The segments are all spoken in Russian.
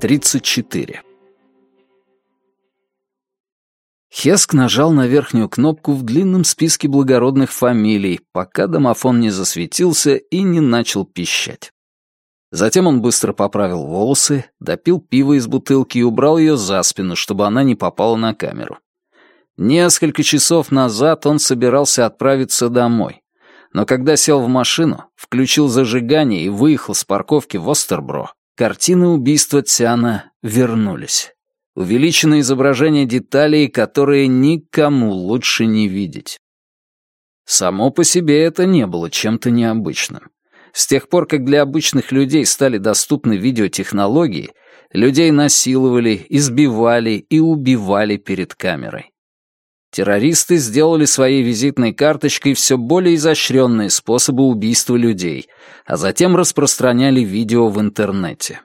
Тридцать четыре. Хеск нажал на верхнюю кнопку в длинном списке благородных фамилий, пока домофон не засветился и не начал пищать. Затем он быстро поправил волосы, допил пиво из бутылки и убрал ее за спину, чтобы она не попала на камеру. Несколько часов назад он собирался отправиться домой. Но когда сел в машину, включил зажигание и выехал с парковки в Остербро, картины убийства Тиана вернулись. Увеличенное изображение деталей, которые никому лучше не видеть. Само по себе это не было чем-то необычным. С тех пор, как для обычных людей стали доступны видеотехнологии, людей насиловали, избивали и убивали перед камерой. Террористы сделали своей визитной карточкой все более изощренные способы убийства людей, а затем распространяли видео в интернете.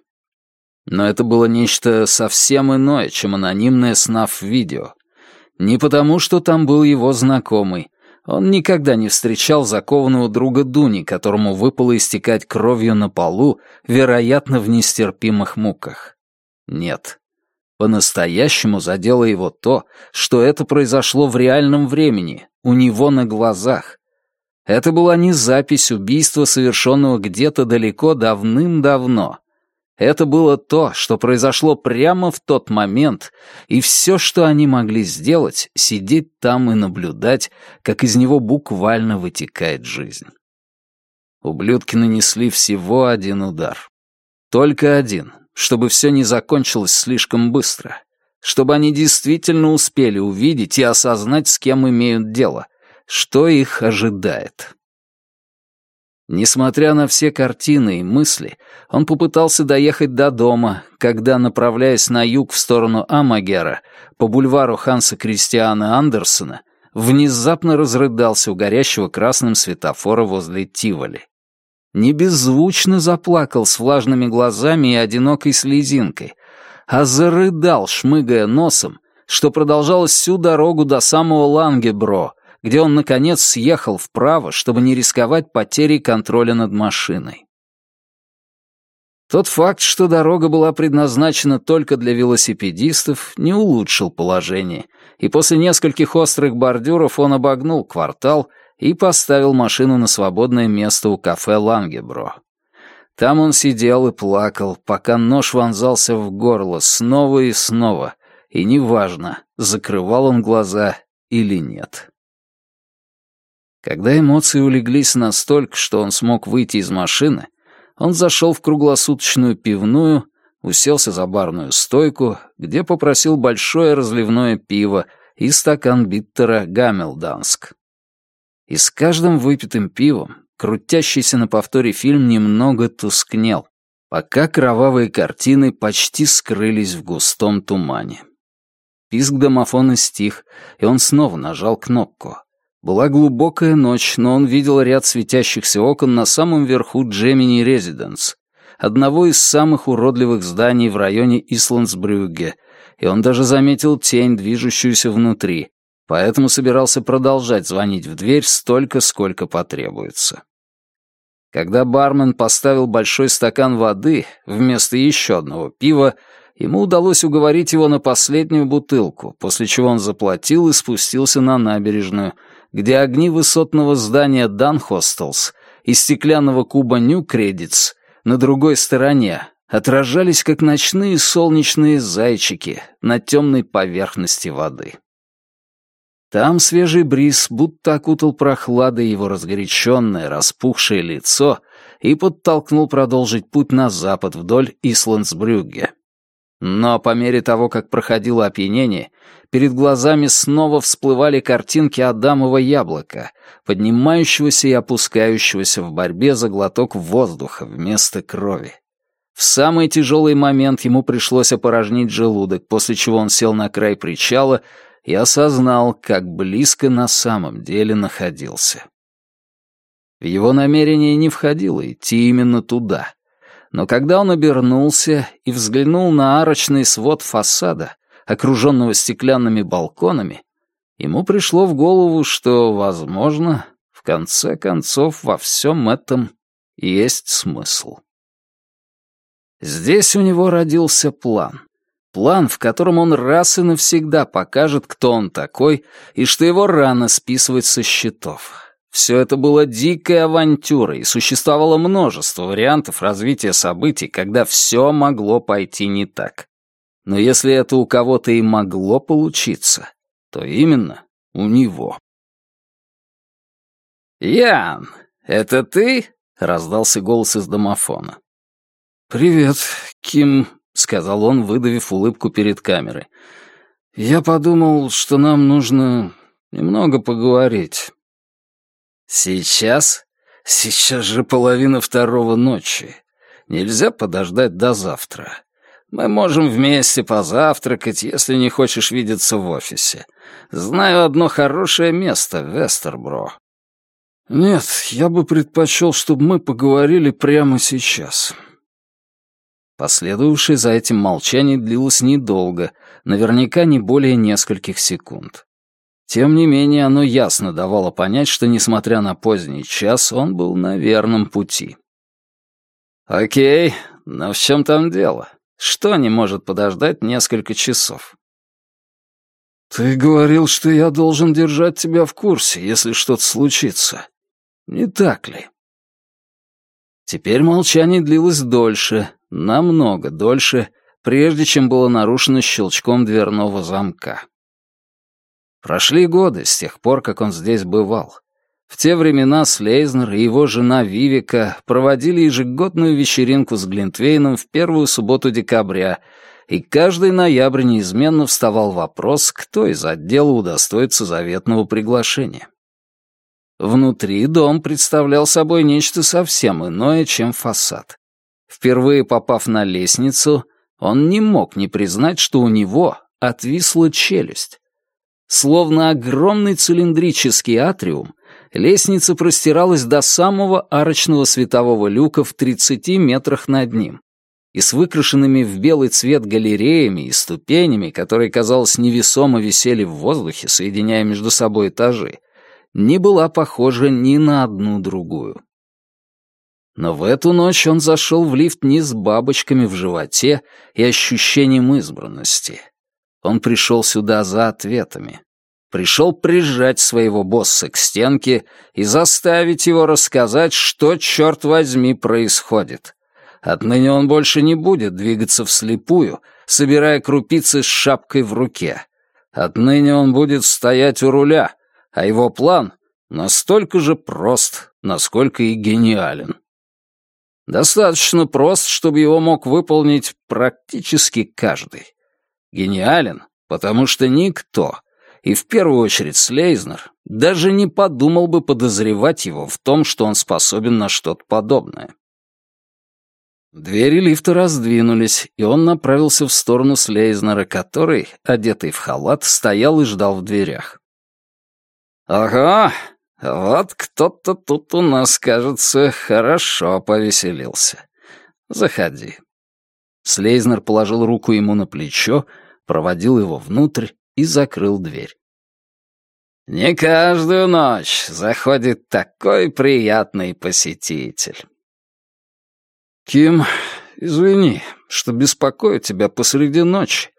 Но это было нечто совсем иное, чем анонимное СНАФ-видео. Не потому, что там был его знакомый. Он никогда не встречал закованного друга Дуни, которому выпало истекать кровью на полу, вероятно, в нестерпимых муках. Нет. По-настоящему задело его то, что это произошло в реальном времени, у него на глазах. Это была не запись убийства, совершенного где-то далеко давным-давно. Это было то, что произошло прямо в тот момент, и все, что они могли сделать, сидеть там и наблюдать, как из него буквально вытекает жизнь. Ублюдки нанесли всего один удар. Только один, чтобы все не закончилось слишком быстро, чтобы они действительно успели увидеть и осознать, с кем имеют дело, что их ожидает. Несмотря на все картины и мысли, он попытался доехать до дома, когда, направляясь на юг в сторону Амагера, по бульвару Ханса Кристиана Андерсона, внезапно разрыдался у горящего красным светофора возле Тиволи. Не беззвучно заплакал с влажными глазами и одинокой слезинкой, а зарыдал, шмыгая носом, что продолжалось всю дорогу до самого Лангебро, где он, наконец, съехал вправо, чтобы не рисковать потерей контроля над машиной. Тот факт, что дорога была предназначена только для велосипедистов, не улучшил положение, и после нескольких острых бордюров он обогнул квартал и поставил машину на свободное место у кафе «Лангебро». Там он сидел и плакал, пока нож вонзался в горло снова и снова, и неважно, закрывал он глаза или нет. Когда эмоции улеглись настолько, что он смог выйти из машины, он зашел в круглосуточную пивную, уселся за барную стойку, где попросил большое разливное пиво и стакан биттера «Гаммелданск». И с каждым выпитым пивом крутящийся на повторе фильм немного тускнел, пока кровавые картины почти скрылись в густом тумане. Писк домофона стих, и он снова нажал кнопку. Была глубокая ночь, но он видел ряд светящихся окон на самом верху Джемини Резиденс, одного из самых уродливых зданий в районе Исландсбрюгге, и он даже заметил тень, движущуюся внутри, поэтому собирался продолжать звонить в дверь столько, сколько потребуется. Когда бармен поставил большой стакан воды вместо еще одного пива, ему удалось уговорить его на последнюю бутылку, после чего он заплатил и спустился на набережную — где огни высотного здания Дан Хостелс и стеклянного куба Нью Кредитс на другой стороне отражались, как ночные солнечные зайчики на темной поверхности воды. Там свежий бриз будто окутал прохладой его разгоряченное, распухшее лицо и подтолкнул продолжить путь на запад вдоль Исландсбрюгге. Но по мере того, как проходило опьянение, перед глазами снова всплывали картинки Адамова яблока, поднимающегося и опускающегося в борьбе за глоток воздуха вместо крови. В самый тяжелый момент ему пришлось опорожнить желудок, после чего он сел на край причала и осознал, как близко на самом деле находился. В его намерение не входило идти именно туда. Но когда он обернулся и взглянул на арочный свод фасада, окруженного стеклянными балконами, ему пришло в голову, что, возможно, в конце концов, во всем этом есть смысл. Здесь у него родился план. План, в котором он раз и навсегда покажет, кто он такой, и что его рано списывать со счетов. Все это было дикой авантюрой, и существовало множество вариантов развития событий, когда все могло пойти не так. Но если это у кого-то и могло получиться, то именно у него. «Ян, это ты?» — раздался голос из домофона. «Привет, Ким», — сказал он, выдавив улыбку перед камерой. «Я подумал, что нам нужно немного поговорить». «Сейчас? Сейчас же половина второго ночи. Нельзя подождать до завтра. Мы можем вместе позавтракать, если не хочешь видеться в офисе. Знаю одно хорошее место Вестербро». «Нет, я бы предпочел, чтобы мы поговорили прямо сейчас». Последовавшее за этим молчание длилось недолго, наверняка не более нескольких секунд. Тем не менее, оно ясно давало понять, что, несмотря на поздний час, он был на верном пути. «Окей, но в чем там дело? Что не может подождать несколько часов?» «Ты говорил, что я должен держать тебя в курсе, если что-то случится. Не так ли?» Теперь молчание длилось дольше, намного дольше, прежде чем было нарушено щелчком дверного замка. Прошли годы с тех пор, как он здесь бывал. В те времена Слейзнер и его жена Вивика проводили ежегодную вечеринку с Глинтвейном в первую субботу декабря, и каждый ноябрь неизменно вставал вопрос, кто из отдела удостоится заветного приглашения. Внутри дом представлял собой нечто совсем иное, чем фасад. Впервые попав на лестницу, он не мог не признать, что у него отвисла челюсть. Словно огромный цилиндрический атриум, лестница простиралась до самого арочного светового люка в 30 метрах над ним. И с выкрашенными в белый цвет галереями и ступенями, которые, казалось, невесомо висели в воздухе, соединяя между собой этажи, не была похожа ни на одну другую. Но в эту ночь он зашел в лифт не с бабочками в животе и ощущением избранности. Он пришел сюда за ответами. Пришел прижать своего босса к стенке и заставить его рассказать, что, черт возьми, происходит. Отныне он больше не будет двигаться вслепую, собирая крупицы с шапкой в руке. Отныне он будет стоять у руля, а его план настолько же прост, насколько и гениален. Достаточно прост, чтобы его мог выполнить практически каждый. Гениален, потому что никто, и в первую очередь Слейзнер, даже не подумал бы подозревать его в том, что он способен на что-то подобное. Двери лифта раздвинулись, и он направился в сторону Слейзнера, который, одетый в халат, стоял и ждал в дверях. «Ага, вот кто-то тут у нас, кажется, хорошо повеселился. Заходи». Слейзнер положил руку ему на плечо, проводил его внутрь и закрыл дверь. «Не каждую ночь заходит такой приятный посетитель». «Ким, извини, что беспокою тебя посреди ночи,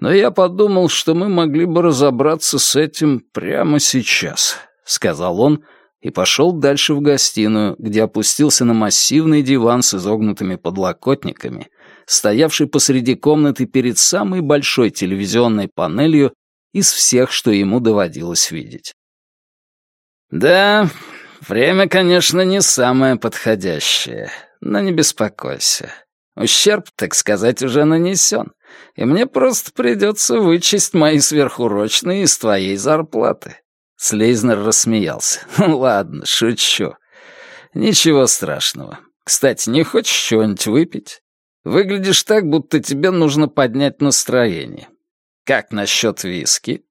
но я подумал, что мы могли бы разобраться с этим прямо сейчас», — сказал он и пошел дальше в гостиную, где опустился на массивный диван с изогнутыми подлокотниками, стоявший посреди комнаты перед самой большой телевизионной панелью из всех, что ему доводилось видеть. «Да, время, конечно, не самое подходящее, но не беспокойся. Ущерб, так сказать, уже нанесен и мне просто придется вычесть мои сверхурочные из твоей зарплаты». Слейзнер рассмеялся. «Ладно, шучу. Ничего страшного. Кстати, не хочешь чего-нибудь выпить? Выглядишь так, будто тебе нужно поднять настроение. Как насчет виски?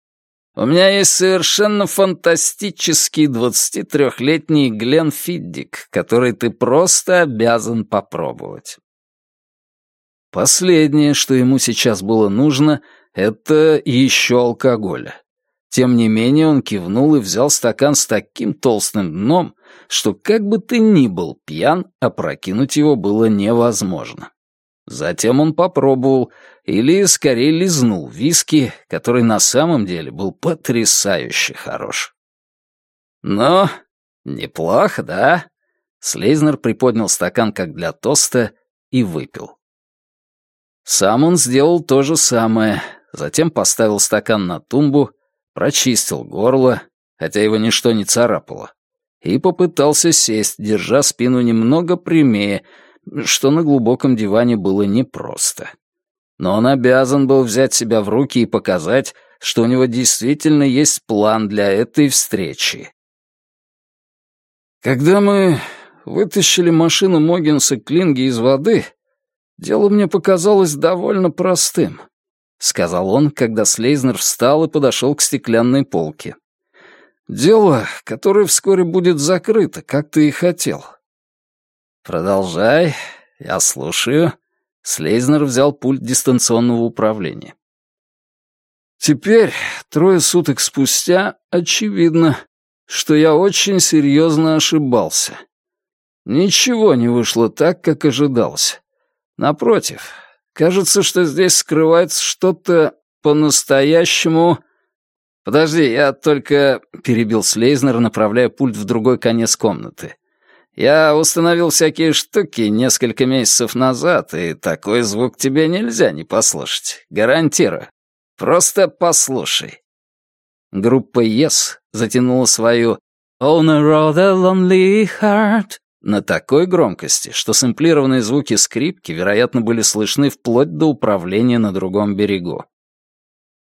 У меня есть совершенно фантастический 23-летний Глен Фиддик, который ты просто обязан попробовать. Последнее, что ему сейчас было нужно, это еще алкоголя. Тем не менее он кивнул и взял стакан с таким толстым дном, что как бы ты ни был пьян, опрокинуть его было невозможно. Затем он попробовал, или скорее лизнул виски, который на самом деле был потрясающе хорош. «Ну, неплохо, да?» Слейзнер приподнял стакан как для тоста и выпил. Сам он сделал то же самое, затем поставил стакан на тумбу, прочистил горло, хотя его ничто не царапало, и попытался сесть, держа спину немного прямее, что на глубоком диване было непросто. Но он обязан был взять себя в руки и показать, что у него действительно есть план для этой встречи. Когда мы вытащили машину Могинса Клинги из воды, дело мне показалось довольно простым —— сказал он, когда Слейзнер встал и подошел к стеклянной полке. «Дело, которое вскоре будет закрыто, как ты и хотел». «Продолжай, я слушаю». Слейзнер взял пульт дистанционного управления. «Теперь, трое суток спустя, очевидно, что я очень серьезно ошибался. Ничего не вышло так, как ожидалось. Напротив, Кажется, что здесь скрывается что-то по-настоящему... Подожди, я только... Перебил Слейзнер, направляя пульт в другой конец комнаты. Я установил всякие штуки несколько месяцев назад, и такой звук тебе нельзя не послушать. Гарантирую. Просто послушай. Группа Yes затянула свою «On a rather lonely heart» на такой громкости, что сэмплированные звуки скрипки, вероятно, были слышны вплоть до управления на другом берегу.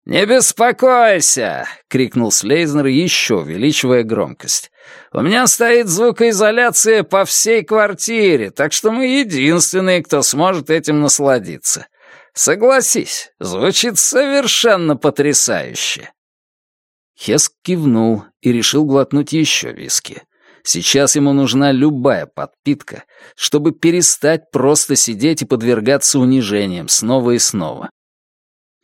«Не беспокойся!» — крикнул Слейзнер, еще увеличивая громкость. «У меня стоит звукоизоляция по всей квартире, так что мы единственные, кто сможет этим насладиться. Согласись, звучит совершенно потрясающе!» Хеск кивнул и решил глотнуть еще виски. Сейчас ему нужна любая подпитка, чтобы перестать просто сидеть и подвергаться унижениям снова и снова.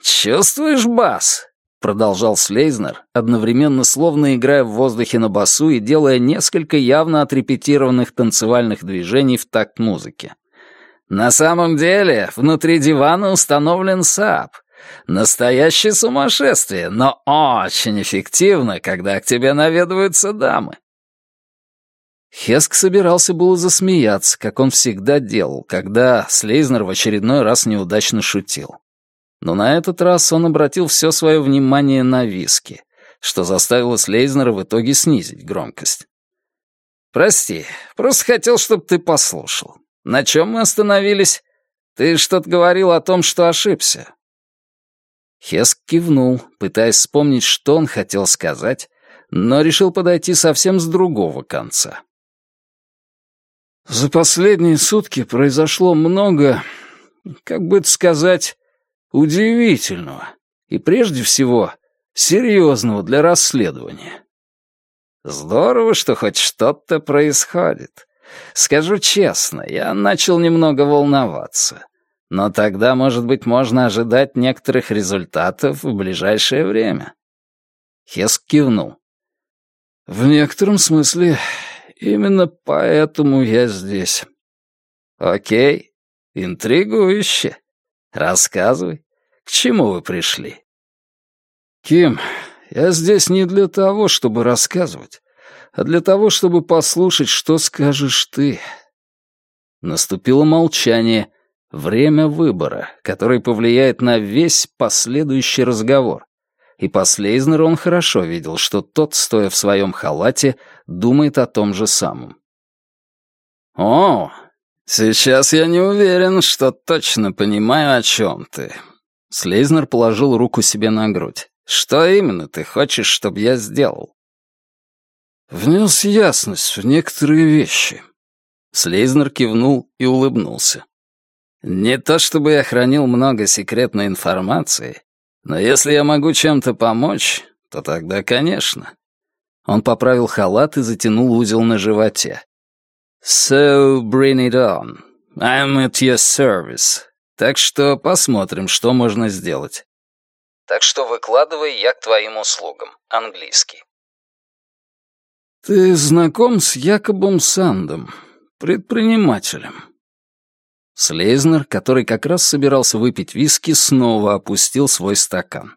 «Чувствуешь бас?» — продолжал Слейзнер, одновременно словно играя в воздухе на басу и делая несколько явно отрепетированных танцевальных движений в такт музыки. «На самом деле, внутри дивана установлен САП. Настоящее сумасшествие, но очень эффективно, когда к тебе наведываются дамы. Хеск собирался было засмеяться, как он всегда делал, когда Слейзнер в очередной раз неудачно шутил. Но на этот раз он обратил все свое внимание на виски, что заставило Слейзнера в итоге снизить громкость. «Прости, просто хотел, чтобы ты послушал. На чем мы остановились? Ты что-то говорил о том, что ошибся». Хеск кивнул, пытаясь вспомнить, что он хотел сказать, но решил подойти совсем с другого конца. За последние сутки произошло много, как бы это сказать, удивительного и прежде всего серьезного для расследования. Здорово, что хоть что-то происходит. Скажу честно, я начал немного волноваться. Но тогда, может быть, можно ожидать некоторых результатов в ближайшее время. Хеск кивнул. В некотором смысле Именно поэтому я здесь. Окей, интригующе. Рассказывай, к чему вы пришли? Ким, я здесь не для того, чтобы рассказывать, а для того, чтобы послушать, что скажешь ты. Наступило молчание, время выбора, который повлияет на весь последующий разговор и по Слейзнеру он хорошо видел, что тот, стоя в своем халате, думает о том же самом. «О, сейчас я не уверен, что точно понимаю, о чем ты». Слейзнер положил руку себе на грудь. «Что именно ты хочешь, чтобы я сделал?» «Внес ясность в некоторые вещи». Слейзнер кивнул и улыбнулся. «Не то чтобы я хранил много секретной информации, но если я могу чем-то помочь, то тогда, конечно. Он поправил халат и затянул узел на животе. So bring it on. I'm at your service. Так что посмотрим, что можно сделать. Так что выкладывай, я к твоим услугам. Английский. Ты знаком с Якобом Сандом, предпринимателем? Слейзнер, который как раз собирался выпить виски, снова опустил свой стакан.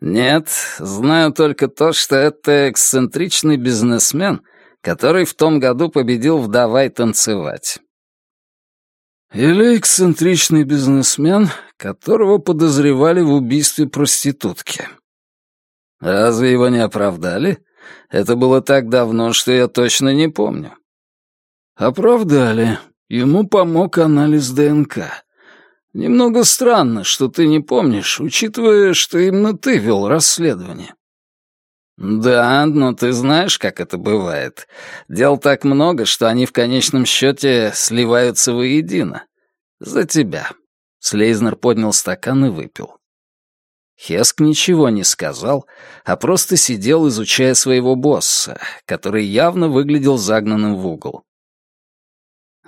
«Нет, знаю только то, что это эксцентричный бизнесмен, который в том году победил в «Давай танцевать». Или эксцентричный бизнесмен, которого подозревали в убийстве проститутки. Разве его не оправдали? Это было так давно, что я точно не помню. Оправдали. Ему помог анализ ДНК. Немного странно, что ты не помнишь, учитывая, что именно ты вел расследование. Да, но ты знаешь, как это бывает. Дел так много, что они в конечном счете сливаются воедино. За тебя. Слейзнер поднял стакан и выпил. Хеск ничего не сказал, а просто сидел, изучая своего босса, который явно выглядел загнанным в угол.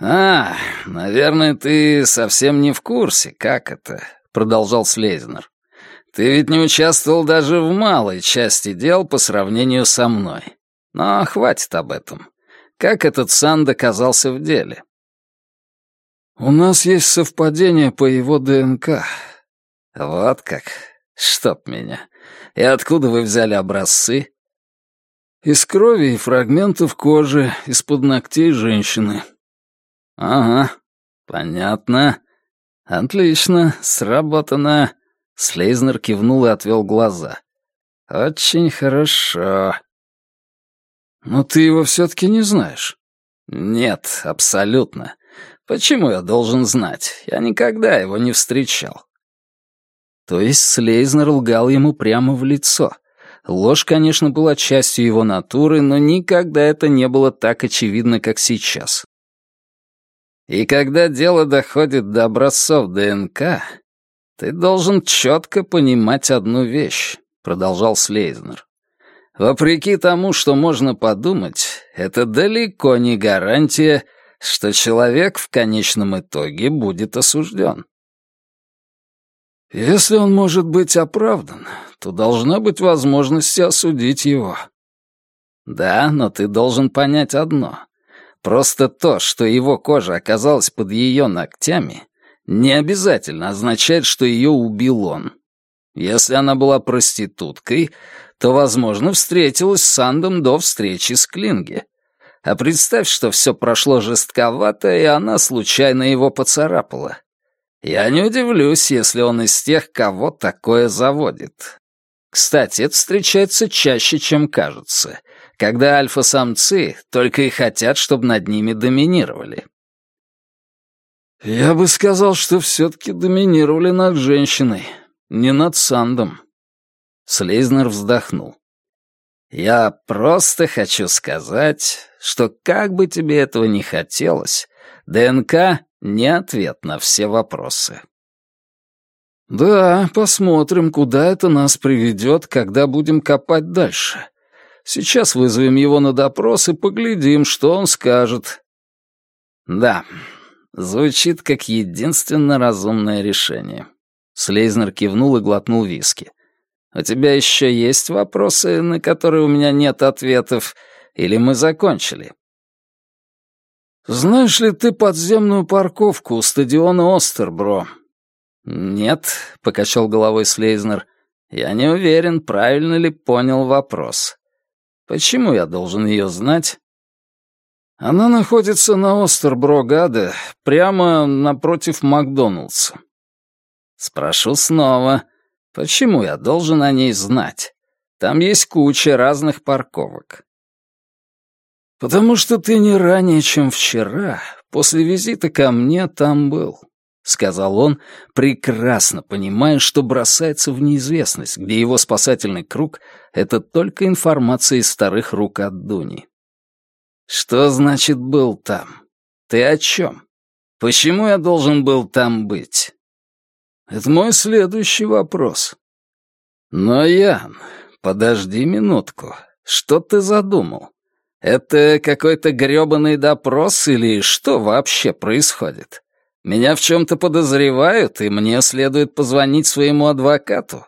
«А, наверное, ты совсем не в курсе, как это», — продолжал Слейзнер. «Ты ведь не участвовал даже в малой части дел по сравнению со мной. Но хватит об этом. Как этот Сан доказался в деле?» «У нас есть совпадение по его ДНК». «Вот как. Чтоб меня. И откуда вы взяли образцы?» «Из крови и фрагментов кожи, из-под ногтей женщины», «Ага, понятно. Отлично, сработано». Слейзнер кивнул и отвел глаза. «Очень хорошо». «Но ты его все-таки не знаешь?» «Нет, абсолютно. Почему я должен знать? Я никогда его не встречал». То есть Слейзнер лгал ему прямо в лицо. Ложь, конечно, была частью его натуры, но никогда это не было так очевидно, как сейчас. И когда дело доходит до образцов ДНК, ты должен четко понимать одну вещь, продолжал Слейзнер. Вопреки тому, что можно подумать, это далеко не гарантия, что человек в конечном итоге будет осужден. Если он может быть оправдан, то должна быть возможность осудить его. Да, но ты должен понять одно. Просто то, что его кожа оказалась под ее ногтями, не обязательно означает, что ее убил он. Если она была проституткой, то, возможно, встретилась с Сандом до встречи с Клинге. А представь, что все прошло жестковато, и она случайно его поцарапала. Я не удивлюсь, если он из тех, кого такое заводит. Кстати, это встречается чаще, чем кажется — когда альфа-самцы только и хотят, чтобы над ними доминировали. Я бы сказал, что все-таки доминировали над женщиной, не над Сандом. Слейзнер вздохнул. Я просто хочу сказать, что как бы тебе этого не хотелось, ДНК — не ответ на все вопросы. Да, посмотрим, куда это нас приведет, когда будем копать дальше. Сейчас вызовем его на допрос и поглядим, что он скажет». «Да, звучит как единственно разумное решение». Слейзнер кивнул и глотнул виски. «У тебя еще есть вопросы, на которые у меня нет ответов, или мы закончили?» «Знаешь ли ты подземную парковку у стадиона Остербро?» «Нет», — покачал головой Слейзнер. «Я не уверен, правильно ли понял вопрос. Почему я должен ее знать? Она находится на Остерброгаде, прямо напротив Макдоналдса. Спрошу снова, почему я должен о ней знать? Там есть куча разных парковок. Потому что ты не ранее, чем вчера, после визита ко мне там был. — сказал он, прекрасно понимая, что бросается в неизвестность, где его спасательный круг — это только информация из старых рук от Дуни. «Что значит «был там»? Ты о чем? Почему я должен был там быть?» «Это мой следующий вопрос». «Но, Ян, подожди минутку. Что ты задумал? Это какой-то грёбаный допрос или что вообще происходит?» Меня в чем-то подозревают, и мне следует позвонить своему адвокату,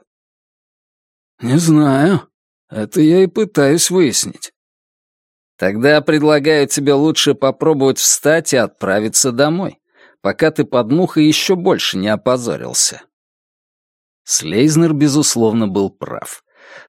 «Не знаю. Это я и пытаюсь выяснить». «Тогда предлагаю тебе лучше попробовать встать и отправиться домой, пока ты под мухой еще больше не опозорился». Слейзнер, безусловно, был прав.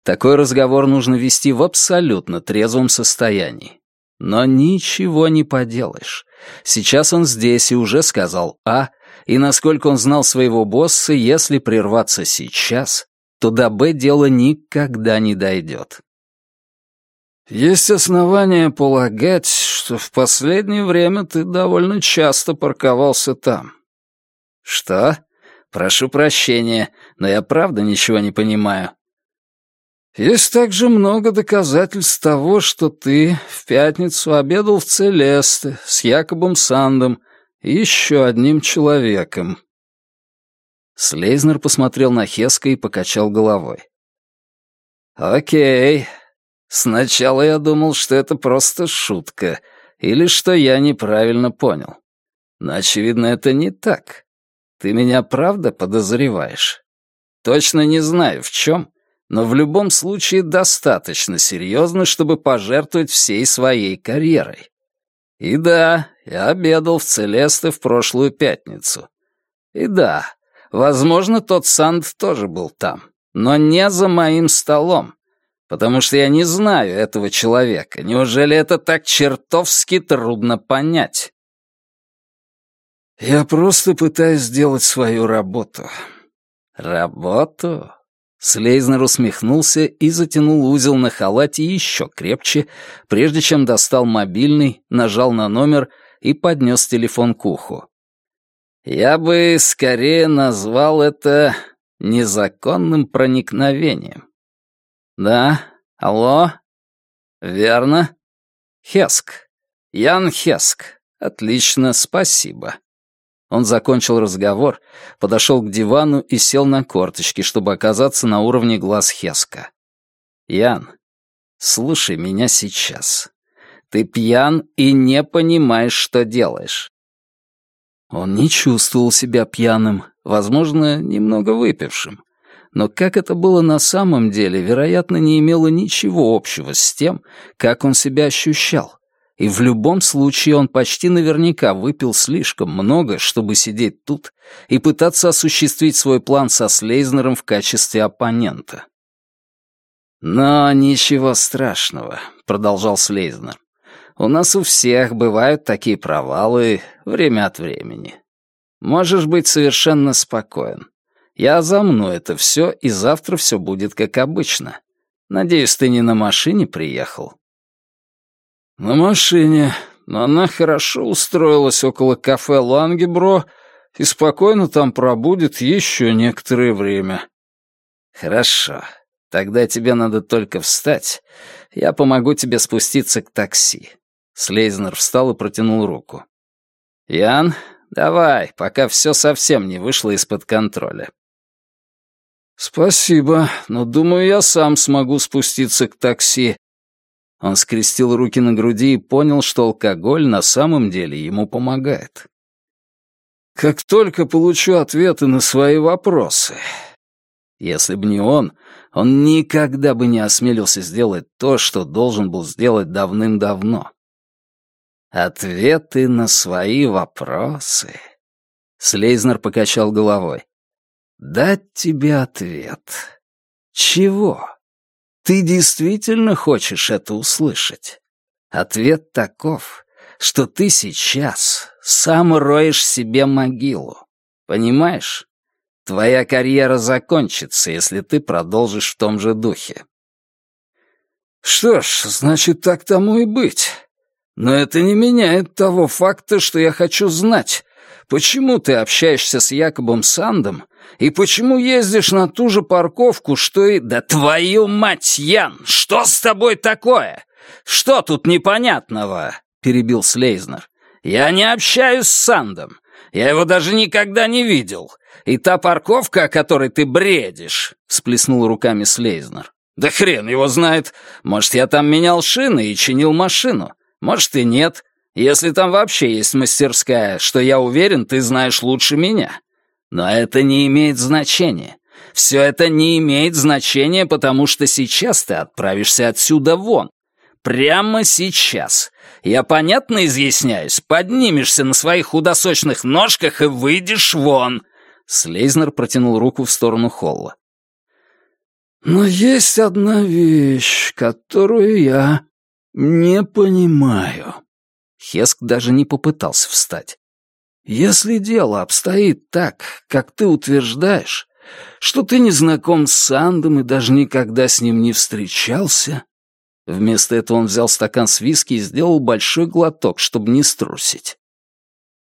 Такой разговор нужно вести в абсолютно трезвом состоянии. Но ничего не поделаешь. Сейчас он здесь и уже сказал «А», и насколько он знал своего босса, если прерваться сейчас, то до «Б» дело никогда не дойдет. «Есть основания полагать, что в последнее время ты довольно часто парковался там». «Что? Прошу прощения, но я правда ничего не понимаю». Есть также много доказательств того, что ты в пятницу обедал в Целесте с Якобом Сандом и еще одним человеком. Слейзнер посмотрел на Хеска и покачал головой. «Окей. Сначала я думал, что это просто шутка, или что я неправильно понял. Но, очевидно, это не так. Ты меня правда подозреваешь? Точно не знаю, в чем, но в любом случае достаточно серьезно, чтобы пожертвовать всей своей карьерой. И да, я обедал в Целесте в прошлую пятницу. И да, возможно, тот Санд тоже был там, но не за моим столом, потому что я не знаю этого человека. Неужели это так чертовски трудно понять? Я просто пытаюсь сделать свою работу. Работу? Слейзнер усмехнулся и затянул узел на халате еще крепче, прежде чем достал мобильный, нажал на номер и поднес телефон к уху. «Я бы скорее назвал это незаконным проникновением». «Да, алло? Верно? Хеск. Ян Хеск. Отлично, спасибо». Он закончил разговор, подошел к дивану и сел на корточки, чтобы оказаться на уровне глаз Хеска. «Ян, слушай меня сейчас. Ты пьян и не понимаешь, что делаешь». Он не чувствовал себя пьяным, возможно, немного выпившим. Но как это было на самом деле, вероятно, не имело ничего общего с тем, как он себя ощущал и в любом случае он почти наверняка выпил слишком много, чтобы сидеть тут и пытаться осуществить свой план со Слейзнером в качестве оппонента. «Но ничего страшного», — продолжал Слейзнер. «У нас у всех бывают такие провалы время от времени. Можешь быть совершенно спокоен. Я замну это все, и завтра все будет как обычно. Надеюсь, ты не на машине приехал?» «На машине, но она хорошо устроилась около кафе «Лангебро» и спокойно там пробудет еще некоторое время». «Хорошо. Тогда тебе надо только встать. Я помогу тебе спуститься к такси». Слейзнер встал и протянул руку. «Ян, давай, пока все совсем не вышло из-под контроля». «Спасибо, но думаю, я сам смогу спуститься к такси. Он скрестил руки на груди и понял, что алкоголь на самом деле ему помогает. «Как только получу ответы на свои вопросы». Если бы не он, он никогда бы не осмелился сделать то, что должен был сделать давным-давно. Ответы на свои вопросы. Слейзнер покачал головой. Дать тебе ответ. Чего? Ты действительно хочешь это услышать? Ответ таков, что ты сейчас сам роешь себе могилу. Понимаешь? Твоя карьера закончится, если ты продолжишь в том же духе. Что ж, значит, так тому и быть. Но это не меняет того факта, что я хочу знать, почему ты общаешься с Якобом Сандом и почему ездишь на ту же парковку, что и... Да твою мать, Ян, что с тобой такое? Что тут непонятного? Перебил Слейзнер. Я не общаюсь с Сандом. Я его даже никогда не видел. И та парковка, о которой ты бредишь, сплеснул руками Слейзнер. Да хрен его знает. Может, я там менял шины и чинил машину. Может, и нет. Если там вообще есть мастерская, что я уверен, ты знаешь лучше меня. Но это не имеет значения. Все это не имеет значения, потому что сейчас ты отправишься отсюда вон. Прямо сейчас. Я понятно изъясняюсь? Поднимешься на своих худосочных ножках и выйдешь вон. Слейзнер протянул руку в сторону Холла. «Но есть одна вещь, которую я не понимаю». Хеск даже не попытался встать. «Если дело обстоит так, как ты утверждаешь, что ты не знаком с Сандом и даже никогда с ним не встречался...» Вместо этого он взял стакан с виски и сделал большой глоток, чтобы не струсить.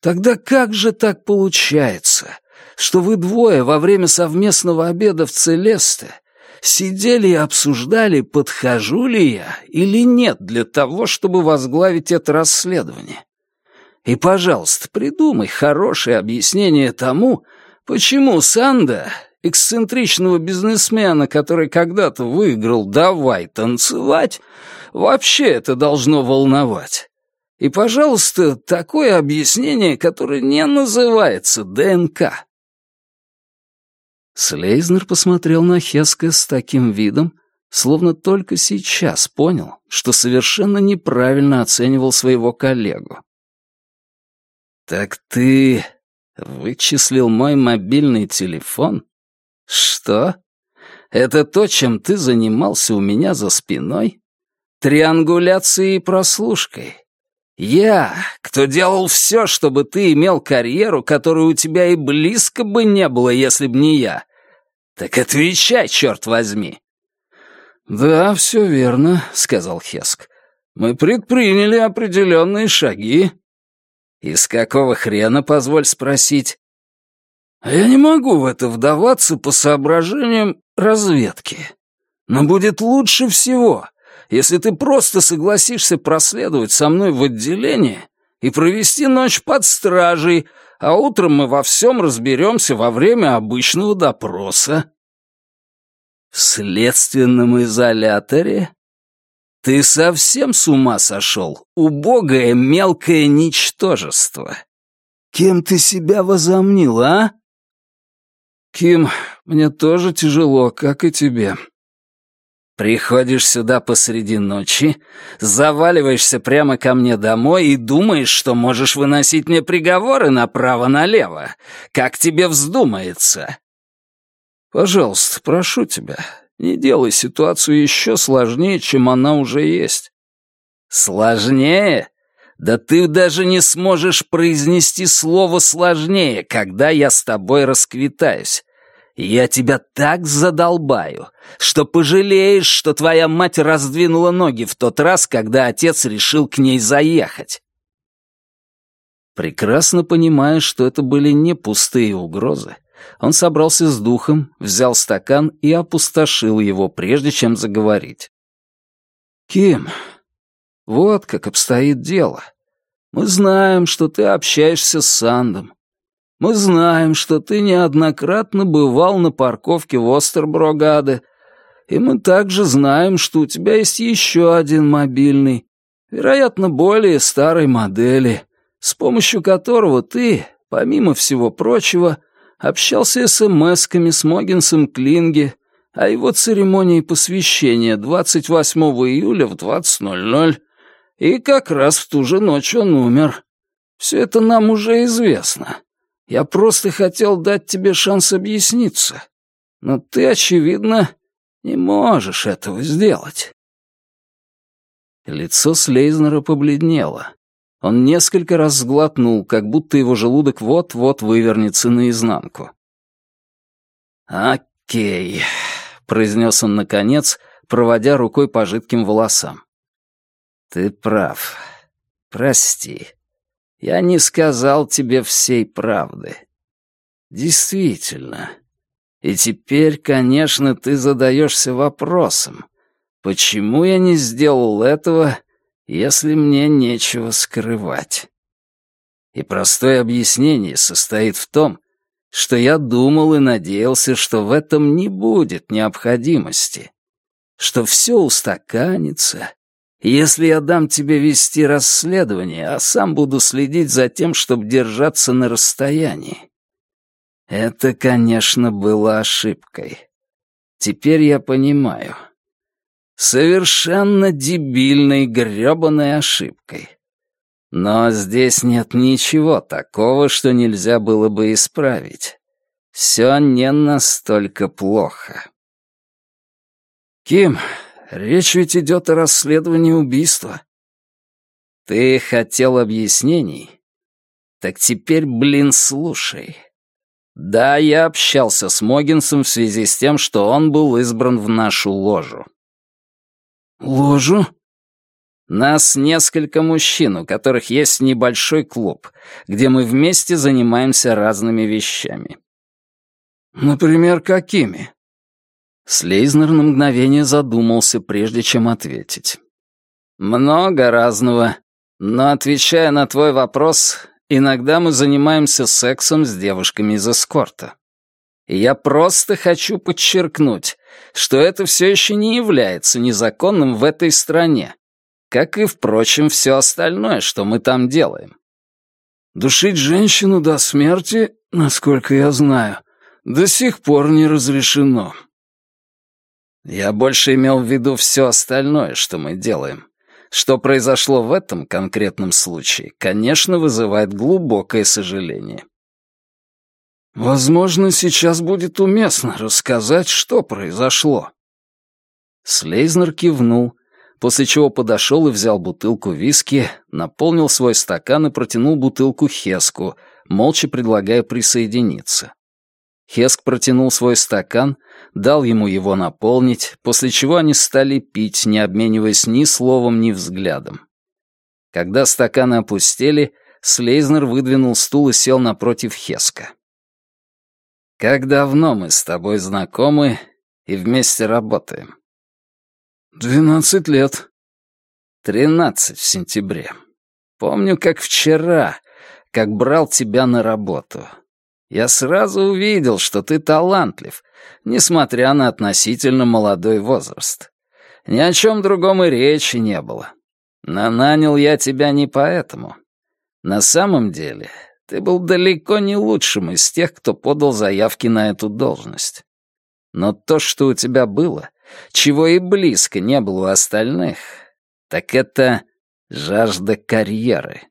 «Тогда как же так получается, что вы двое во время совместного обеда в Целесте сидели и обсуждали, подхожу ли я или нет для того, чтобы возглавить это расследование. И, пожалуйста, придумай хорошее объяснение тому, почему Санда, эксцентричного бизнесмена, который когда-то выиграл «давай танцевать», вообще это должно волновать. И, пожалуйста, такое объяснение, которое не называется ДНК. Слейзнер посмотрел на Хеска с таким видом, словно только сейчас понял, что совершенно неправильно оценивал своего коллегу. «Так ты вычислил мой мобильный телефон? Что? Это то, чем ты занимался у меня за спиной? Триангуляцией и прослушкой?» Я, кто делал все, чтобы ты имел карьеру, которой у тебя и близко бы не было, если б не я. Так отвечай, черт возьми. Да, все верно, сказал Хеск. Мы предприняли определенные шаги. Из какого хрена, позволь спросить? Я не могу в это вдаваться по соображениям разведки. Но будет лучше всего, если ты просто согласишься проследовать со мной в отделение и провести ночь под стражей, а утром мы во всем разберемся во время обычного допроса». «В следственном изоляторе? Ты совсем с ума сошел, убогое мелкое ничтожество? Кем ты себя возомнил, а?» «Ким, мне тоже тяжело, как и тебе», Приходишь сюда посреди ночи, заваливаешься прямо ко мне домой и думаешь, что можешь выносить мне приговоры направо-налево, как тебе вздумается. Пожалуйста, прошу тебя, не делай ситуацию еще сложнее, чем она уже есть. Сложнее? Да ты даже не сможешь произнести слово «сложнее», когда я с тобой расквитаюсь. Я тебя так задолбаю, что пожалеешь, что твоя мать раздвинула ноги в тот раз, когда отец решил к ней заехать. Прекрасно понимая, что это были не пустые угрозы, он собрался с духом, взял стакан и опустошил его, прежде чем заговорить. «Ким, вот как обстоит дело. Мы знаем, что ты общаешься с Сандом, мы знаем, что ты неоднократно бывал на парковке в Остерброгаде, и мы также знаем, что у тебя есть еще один мобильный, вероятно, более старой модели, с помощью которого ты, помимо всего прочего, общался смс-ками с Могинсом Клинге о его церемонии посвящения 28 июля в 20.00, и как раз в ту же ночь он умер. Все это нам уже известно. Я просто хотел дать тебе шанс объясниться. Но ты, очевидно, не можешь этого сделать». Лицо Слейзнера побледнело. Он несколько раз сглотнул, как будто его желудок вот-вот вывернется наизнанку. «Окей», — произнес он наконец, проводя рукой по жидким волосам. «Ты прав. Прости. Я не сказал тебе всей правды. Действительно. И теперь, конечно, ты задаешься вопросом, почему я не сделал этого, если мне нечего скрывать? И простое объяснение состоит в том, что я думал и надеялся, что в этом не будет необходимости, что все устаканится, если я дам тебе вести расследование, а сам буду следить за тем, чтобы держаться на расстоянии. Это, конечно, было ошибкой. Теперь я понимаю. Совершенно дебильной грёбаной ошибкой. Но здесь нет ничего такого, что нельзя было бы исправить. Все не настолько плохо. Ким, речь ведь идет о расследовании убийства. Ты хотел объяснений? Так теперь, блин, слушай. Да, я общался с Могинсом в связи с тем, что он был избран в нашу ложу. Ложу? Нас несколько мужчин, у которых есть небольшой клуб, где мы вместе занимаемся разными вещами. Например, какими? Слейзнер на мгновение задумался, прежде чем ответить. Много разного, но, отвечая на твой вопрос, иногда мы занимаемся сексом с девушками из эскорта. И я просто хочу подчеркнуть, что это все еще не является незаконным в этой стране, как и, впрочем, все остальное, что мы там делаем. Душить женщину до смерти, насколько я знаю, до сих пор не разрешено. Я больше имел в виду все остальное, что мы делаем. Что произошло в этом конкретном случае, конечно, вызывает глубокое сожаление. Возможно, сейчас будет уместно рассказать, что произошло. Слейзнер кивнул, после чего подошел и взял бутылку виски, наполнил свой стакан и протянул бутылку Хеску, молча предлагая присоединиться. Хеск протянул свой стакан, дал ему его наполнить, после чего они стали пить, не обмениваясь ни словом, ни взглядом. Когда стаканы опустели, Слейзнер выдвинул стул и сел напротив Хеска. «Как давно мы с тобой знакомы и вместе работаем?» «Двенадцать лет». «Тринадцать в сентябре. Помню, как вчера, как брал тебя на работу. Я сразу увидел, что ты талантлив, несмотря на относительно молодой возраст. Ни о чем другом и речи не было. Но нанял я тебя не поэтому. На самом деле, ты был далеко не лучшим из тех, кто подал заявки на эту должность. Но то, что у тебя было, чего и близко не было у остальных, так это жажда карьеры.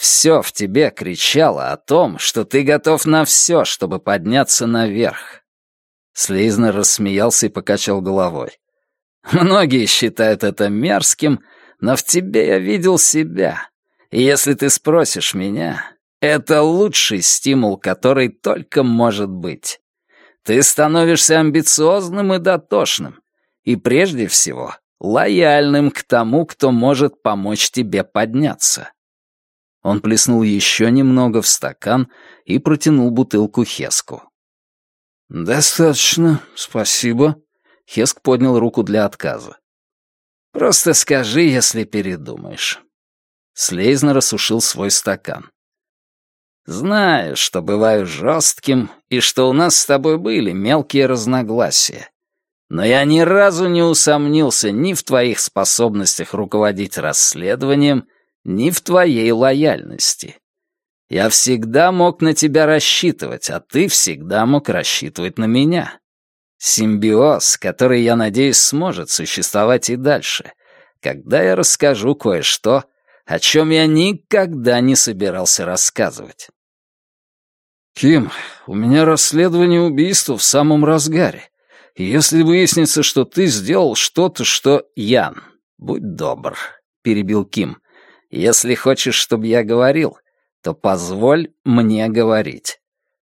Все в тебе кричало о том, что ты готов на все, чтобы подняться наверх. Слейзнер рассмеялся и покачал головой. Многие считают это мерзким, но в тебе я видел себя. И если ты спросишь меня, это лучший стимул, который только может быть. Ты становишься амбициозным и дотошным, и прежде всего лояльным к тому, кто может помочь тебе подняться. Он плеснул еще немного в стакан и протянул бутылку Хеску. «Достаточно, спасибо». Хеск поднял руку для отказа. «Просто скажи, если передумаешь». Слейзнер осушил свой стакан. «Знаю, что бываю жестким, и что у нас с тобой были мелкие разногласия. Но я ни разу не усомнился ни в твоих способностях руководить расследованием, ни в твоей лояльности. Я всегда мог на тебя рассчитывать, а ты всегда мог рассчитывать на меня. Симбиоз, который, я надеюсь, сможет существовать и дальше, когда я расскажу кое-что, о чем я никогда не собирался рассказывать. «Ким, у меня расследование убийства в самом разгаре. Если выяснится, что ты сделал что-то, что...» «Ян, будь добр», — перебил Ким. Если хочешь, чтобы я говорил, то позволь мне говорить.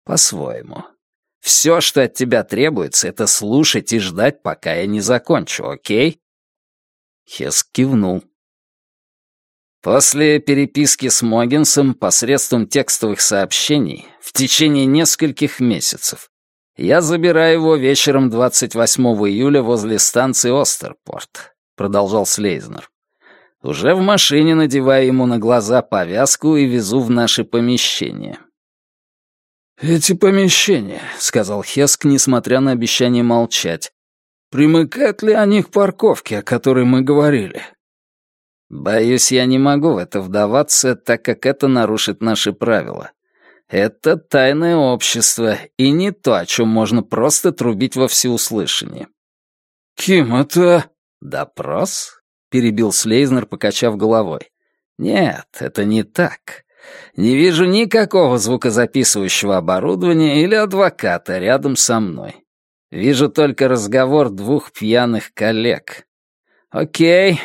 По-своему. Все, что от тебя требуется, это слушать и ждать, пока я не закончу, окей?» Хеск кивнул. После переписки с Могинсом посредством текстовых сообщений в течение нескольких месяцев я забираю его вечером 28 июля возле станции Остерпорт, продолжал Слейзнер. Уже в машине надеваю ему на глаза повязку и везу в наше помещение. «Эти помещения», — сказал Хеск, несмотря на обещание молчать, «примыкают ли они к парковке, о которой мы говорили?» «Боюсь, я не могу в это вдаваться, так как это нарушит наши правила. Это тайное общество, и не то, о чем можно просто трубить во всеуслышание. «Ким, это...» «Допрос?» — перебил Слейзнер, покачав головой. «Нет, это не так. Не вижу никакого звукозаписывающего оборудования или адвоката рядом со мной. Вижу только разговор двух пьяных коллег. Окей.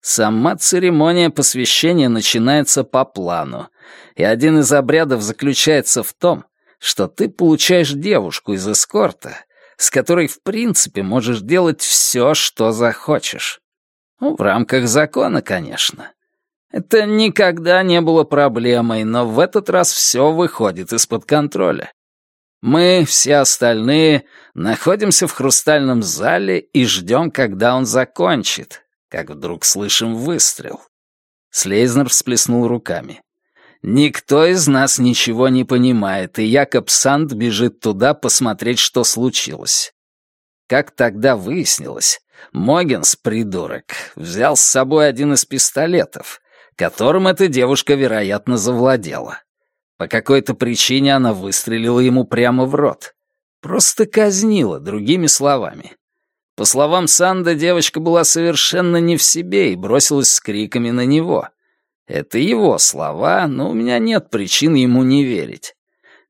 Сама церемония посвящения начинается по плану, и один из обрядов заключается в том, что ты получаешь девушку из эскорта, с которой в принципе можешь делать все, что захочешь. Ну, в рамках закона, конечно. Это никогда не было проблемой, но в этот раз все выходит из-под контроля. Мы, все остальные, находимся в хрустальном зале и ждем, когда он закончит, как вдруг слышим выстрел. Слейзнер всплеснул руками. Никто из нас ничего не понимает, и Якоб Санд бежит туда посмотреть, что случилось. Как тогда выяснилось, Могенс, придурок, взял с собой один из пистолетов, которым эта девушка, вероятно, завладела. По какой-то причине она выстрелила ему прямо в рот. Просто казнила, другими словами. По словам Санда, девочка была совершенно не в себе и бросилась с криками на него. Это его слова, но у меня нет причин ему не верить.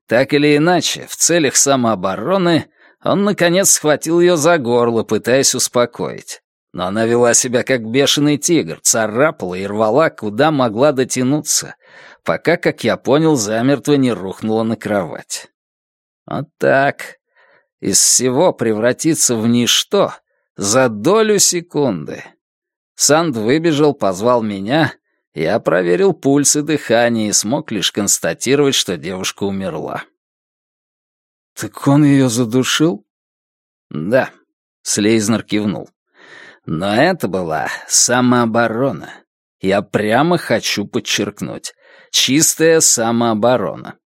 Так или иначе, в целях самообороны он, наконец, схватил ее за горло, пытаясь успокоить. Но она вела себя как бешеный тигр, царапала и рвала, куда могла дотянуться, пока, как я понял, замертво не рухнула на кровать. Вот так. Из всего превратиться в ничто за долю секунды. Санд выбежал, позвал меня, я проверил пульс и дыхание и смог лишь констатировать, что девушка умерла. «Так он ее задушил?» «Да», — Слейзнер кивнул. «Но это была самооборона. Я прямо хочу подчеркнуть. Чистая самооборона».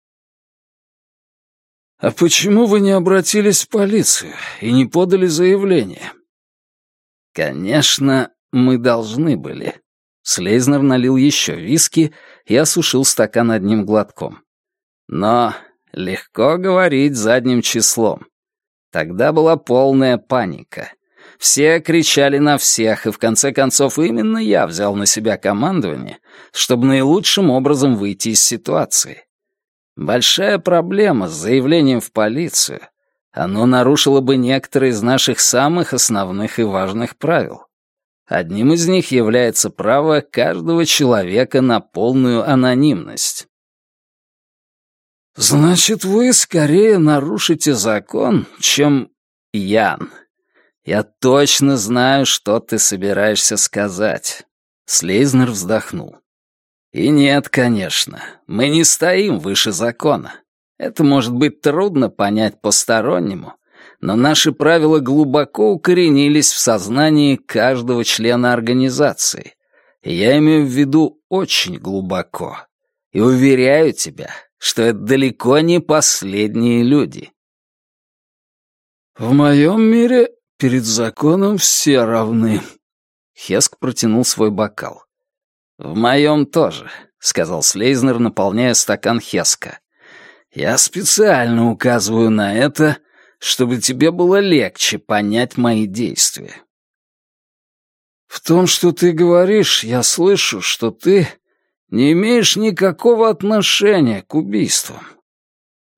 «А почему вы не обратились в полицию и не подали заявление?» «Конечно, мы должны были». Слейзнер налил еще виски и осушил стакан одним глотком. «Но легко говорить задним числом. Тогда была полная паника. Все кричали на всех, и в конце концов именно я взял на себя командование, чтобы наилучшим образом выйти из ситуации. Большая проблема с заявлением в полицию. Оно нарушило бы некоторые из наших самых основных и важных правил. Одним из них является право каждого человека на полную анонимность. «Значит, вы скорее нарушите закон, чем Ян», «Я точно знаю, что ты собираешься сказать». Слейзнер вздохнул. «И нет, конечно, мы не стоим выше закона. Это может быть трудно понять постороннему, но наши правила глубоко укоренились в сознании каждого члена организации. Я имею в виду очень глубоко. И уверяю тебя, что это далеко не последние люди». «В моем мире Перед законом все равны. Хеск протянул свой бокал. «В моем тоже», — сказал Слейзнер, наполняя стакан Хеска. «Я специально указываю на это, чтобы тебе было легче понять мои действия». «В том, что ты говоришь, я слышу, что ты не имеешь никакого отношения к убийствам».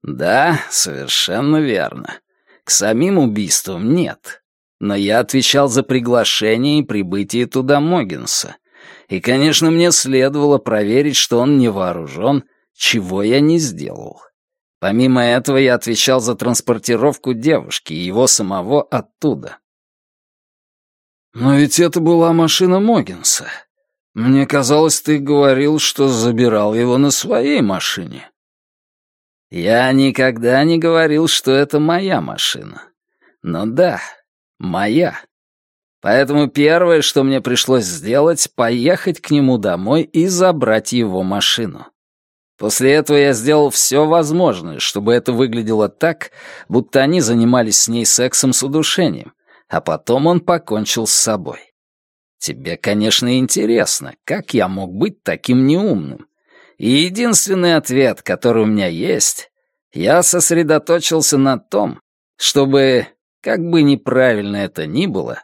«Да, совершенно верно. К самим убийствам нет но я отвечал за приглашение и прибытие туда Могинса. И, конечно, мне следовало проверить, что он не вооружен, чего я не сделал. Помимо этого, я отвечал за транспортировку девушки и его самого оттуда. «Но ведь это была машина Могинса. Мне казалось, ты говорил, что забирал его на своей машине». «Я никогда не говорил, что это моя машина. Но да, моя. Поэтому первое, что мне пришлось сделать, поехать к нему домой и забрать его машину. После этого я сделал все возможное, чтобы это выглядело так, будто они занимались с ней сексом с удушением, а потом он покончил с собой. Тебе, конечно, интересно, как я мог быть таким неумным. И единственный ответ, который у меня есть, я сосредоточился на том, чтобы, как бы неправильно это ни было,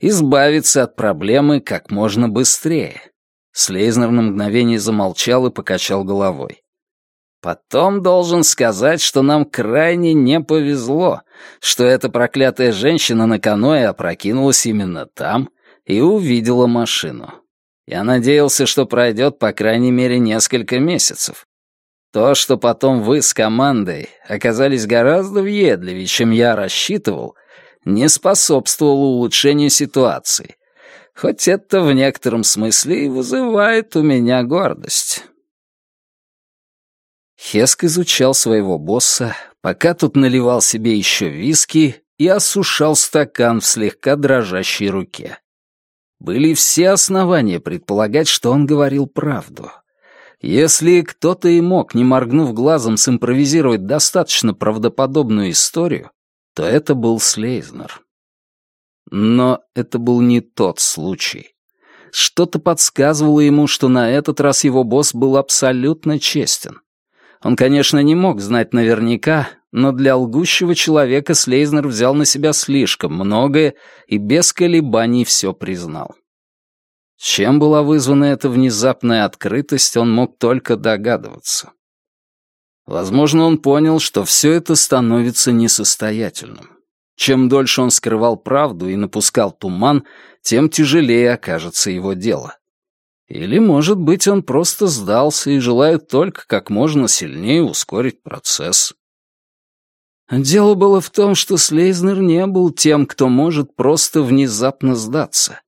избавиться от проблемы как можно быстрее. Слейзнер на мгновение замолчал и покачал головой. Потом должен сказать, что нам крайне не повезло, что эта проклятая женщина на каное опрокинулась именно там и увидела машину. Я надеялся, что пройдет по крайней мере несколько месяцев. То, что потом вы с командой оказались гораздо въедливее, чем я рассчитывал, не способствовало улучшению ситуации. Хоть это в некотором смысле и вызывает у меня гордость. Хеск изучал своего босса, пока тот наливал себе еще виски и осушал стакан в слегка дрожащей руке. Были все основания предполагать, что он говорил правду. Если кто-то и мог, не моргнув глазом, симпровизировать достаточно правдоподобную историю, то это был Слейзнер. Но это был не тот случай. Что-то подсказывало ему, что на этот раз его босс был абсолютно честен. Он, конечно, не мог знать наверняка, но для лгущего человека Слейзнер взял на себя слишком многое и без колебаний все признал. Чем была вызвана эта внезапная открытость, он мог только догадываться. Возможно, он понял, что все это становится несостоятельным. Чем дольше он скрывал правду и напускал туман, тем тяжелее окажется его дело. Или, может быть, он просто сдался и желает только как можно сильнее ускорить процесс. Дело было в том, что Слейзнер не был тем, кто может просто внезапно сдаться.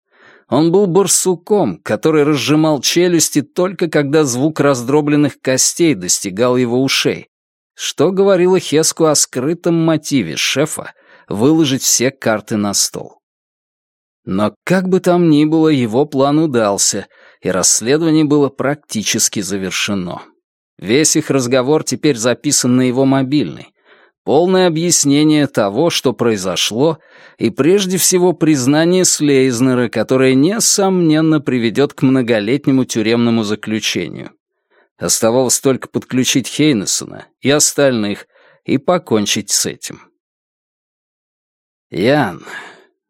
Он был барсуком, который разжимал челюсти только когда звук раздробленных костей достигал его ушей, что говорило Хеску о скрытом мотиве шефа выложить все карты на стол. Но как бы там ни было, его план удался — и расследование было практически завершено. Весь их разговор теперь записан на его мобильный. Полное объяснение того, что произошло, и прежде всего признание Слейзнера, которое, несомненно, приведет к многолетнему тюремному заключению. Оставалось только подключить Хейнесона и остальных и покончить с этим. «Ян,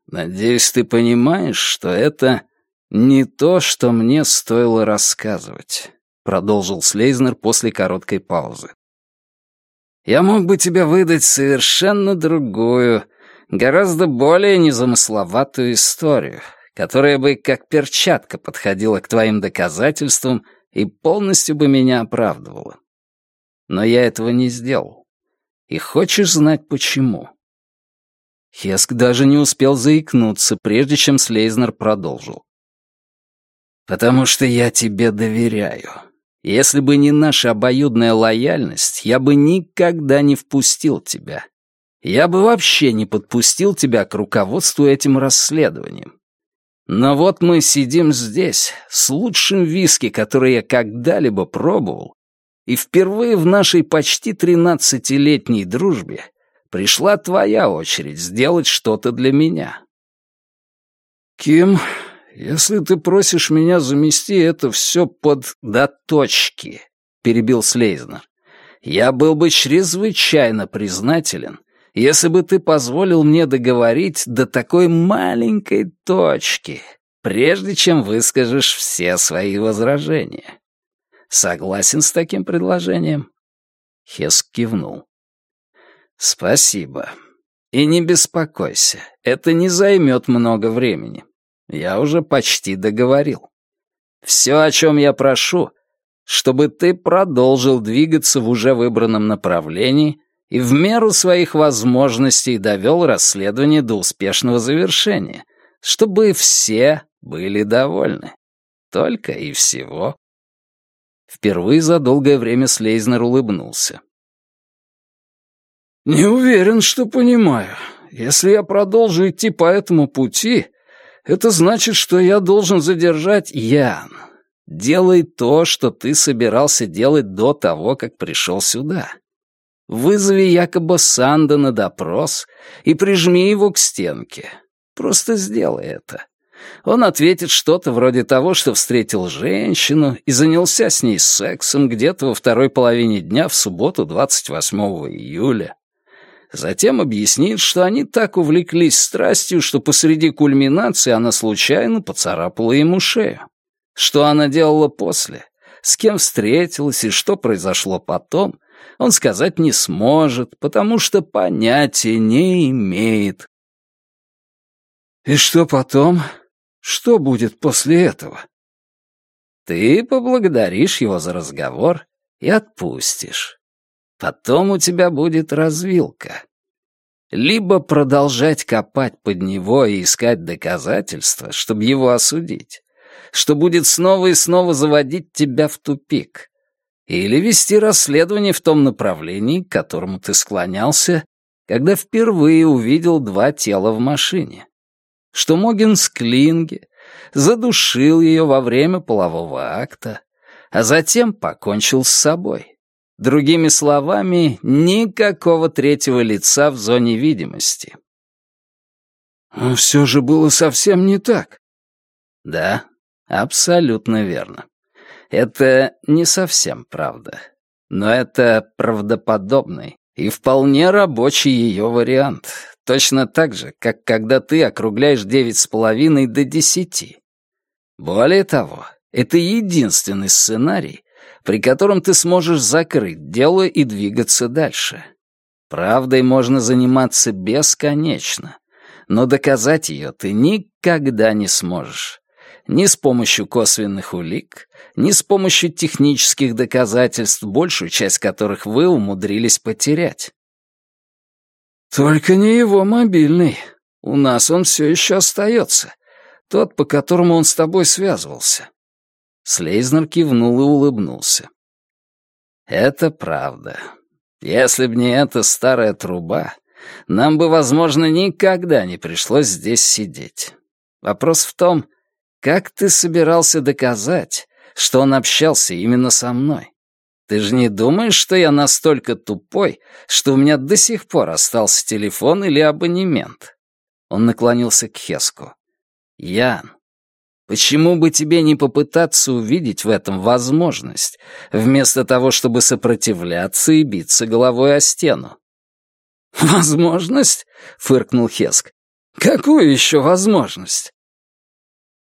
надеюсь, ты понимаешь, что это «Не то, что мне стоило рассказывать», — продолжил Слейзнер после короткой паузы. «Я мог бы тебе выдать совершенно другую, гораздо более незамысловатую историю, которая бы как перчатка подходила к твоим доказательствам и полностью бы меня оправдывала. Но я этого не сделал. И хочешь знать почему?» Хеск даже не успел заикнуться, прежде чем Слейзнер продолжил. «Потому что я тебе доверяю. Если бы не наша обоюдная лояльность, я бы никогда не впустил тебя. Я бы вообще не подпустил тебя к руководству этим расследованием. Но вот мы сидим здесь, с лучшим виски, который я когда-либо пробовал, и впервые в нашей почти тринадцатилетней дружбе пришла твоя очередь сделать что-то для меня. Ким «Если ты просишь меня замести это все под «до точки», — перебил Слейзнер, «я был бы чрезвычайно признателен, если бы ты позволил мне договорить до такой маленькой точки, прежде чем выскажешь все свои возражения. Согласен с таким предложением?» Хеск кивнул. «Спасибо. И не беспокойся, это не займет много времени. Я уже почти договорил. Все, о чем я прошу, чтобы ты продолжил двигаться в уже выбранном направлении и в меру своих возможностей довел расследование до успешного завершения, чтобы все были довольны. Только и всего. Впервые за долгое время Слейзнер улыбнулся. «Не уверен, что понимаю. Если я продолжу идти по этому пути, это значит, что я должен задержать Ян. Делай то, что ты собирался делать до того, как пришел сюда. Вызови якобы Санда на допрос и прижми его к стенке. Просто сделай это. Он ответит что-то вроде того, что встретил женщину и занялся с ней сексом где-то во второй половине дня в субботу 28 июля. Затем объяснит, что они так увлеклись страстью, что посреди кульминации она случайно поцарапала ему шею. Что она делала после, с кем встретилась и что произошло потом, он сказать не сможет, потому что понятия не имеет. «И что потом?» Что будет после этого? Ты поблагодаришь его за разговор и отпустишь. Потом у тебя будет развилка. Либо продолжать копать под него и искать доказательства, чтобы его осудить, что будет снова и снова заводить тебя в тупик, или вести расследование в том направлении, к которому ты склонялся, когда впервые увидел два тела в машине что Могин Склинге задушил ее во время полового акта, а затем покончил с собой. Другими словами, никакого третьего лица в зоне видимости. Но все же было совсем не так. Да, абсолютно верно. Это не совсем правда. Но это правдоподобный и вполне рабочий ее вариант, Точно так же, как когда ты округляешь девять с половиной до десяти. Более того, это единственный сценарий, при котором ты сможешь закрыть дело и двигаться дальше. Правдой можно заниматься бесконечно, но доказать ее ты никогда не сможешь. Ни с помощью косвенных улик, ни с помощью технических доказательств, большую часть которых вы умудрились потерять. «Только не его мобильный. У нас он все еще остается. Тот, по которому он с тобой связывался». Слейзнер кивнул и улыбнулся. «Это правда. Если б не эта старая труба, нам бы, возможно, никогда не пришлось здесь сидеть. Вопрос в том, как ты собирался доказать, что он общался именно со мной? Ты же не думаешь, что я настолько тупой, что у меня до сих пор остался телефон или абонемент?» Он наклонился к Хеску. «Ян, почему бы тебе не попытаться увидеть в этом возможность, вместо того, чтобы сопротивляться и биться головой о стену?» «Возможность?» — фыркнул Хеск. «Какую еще возможность?»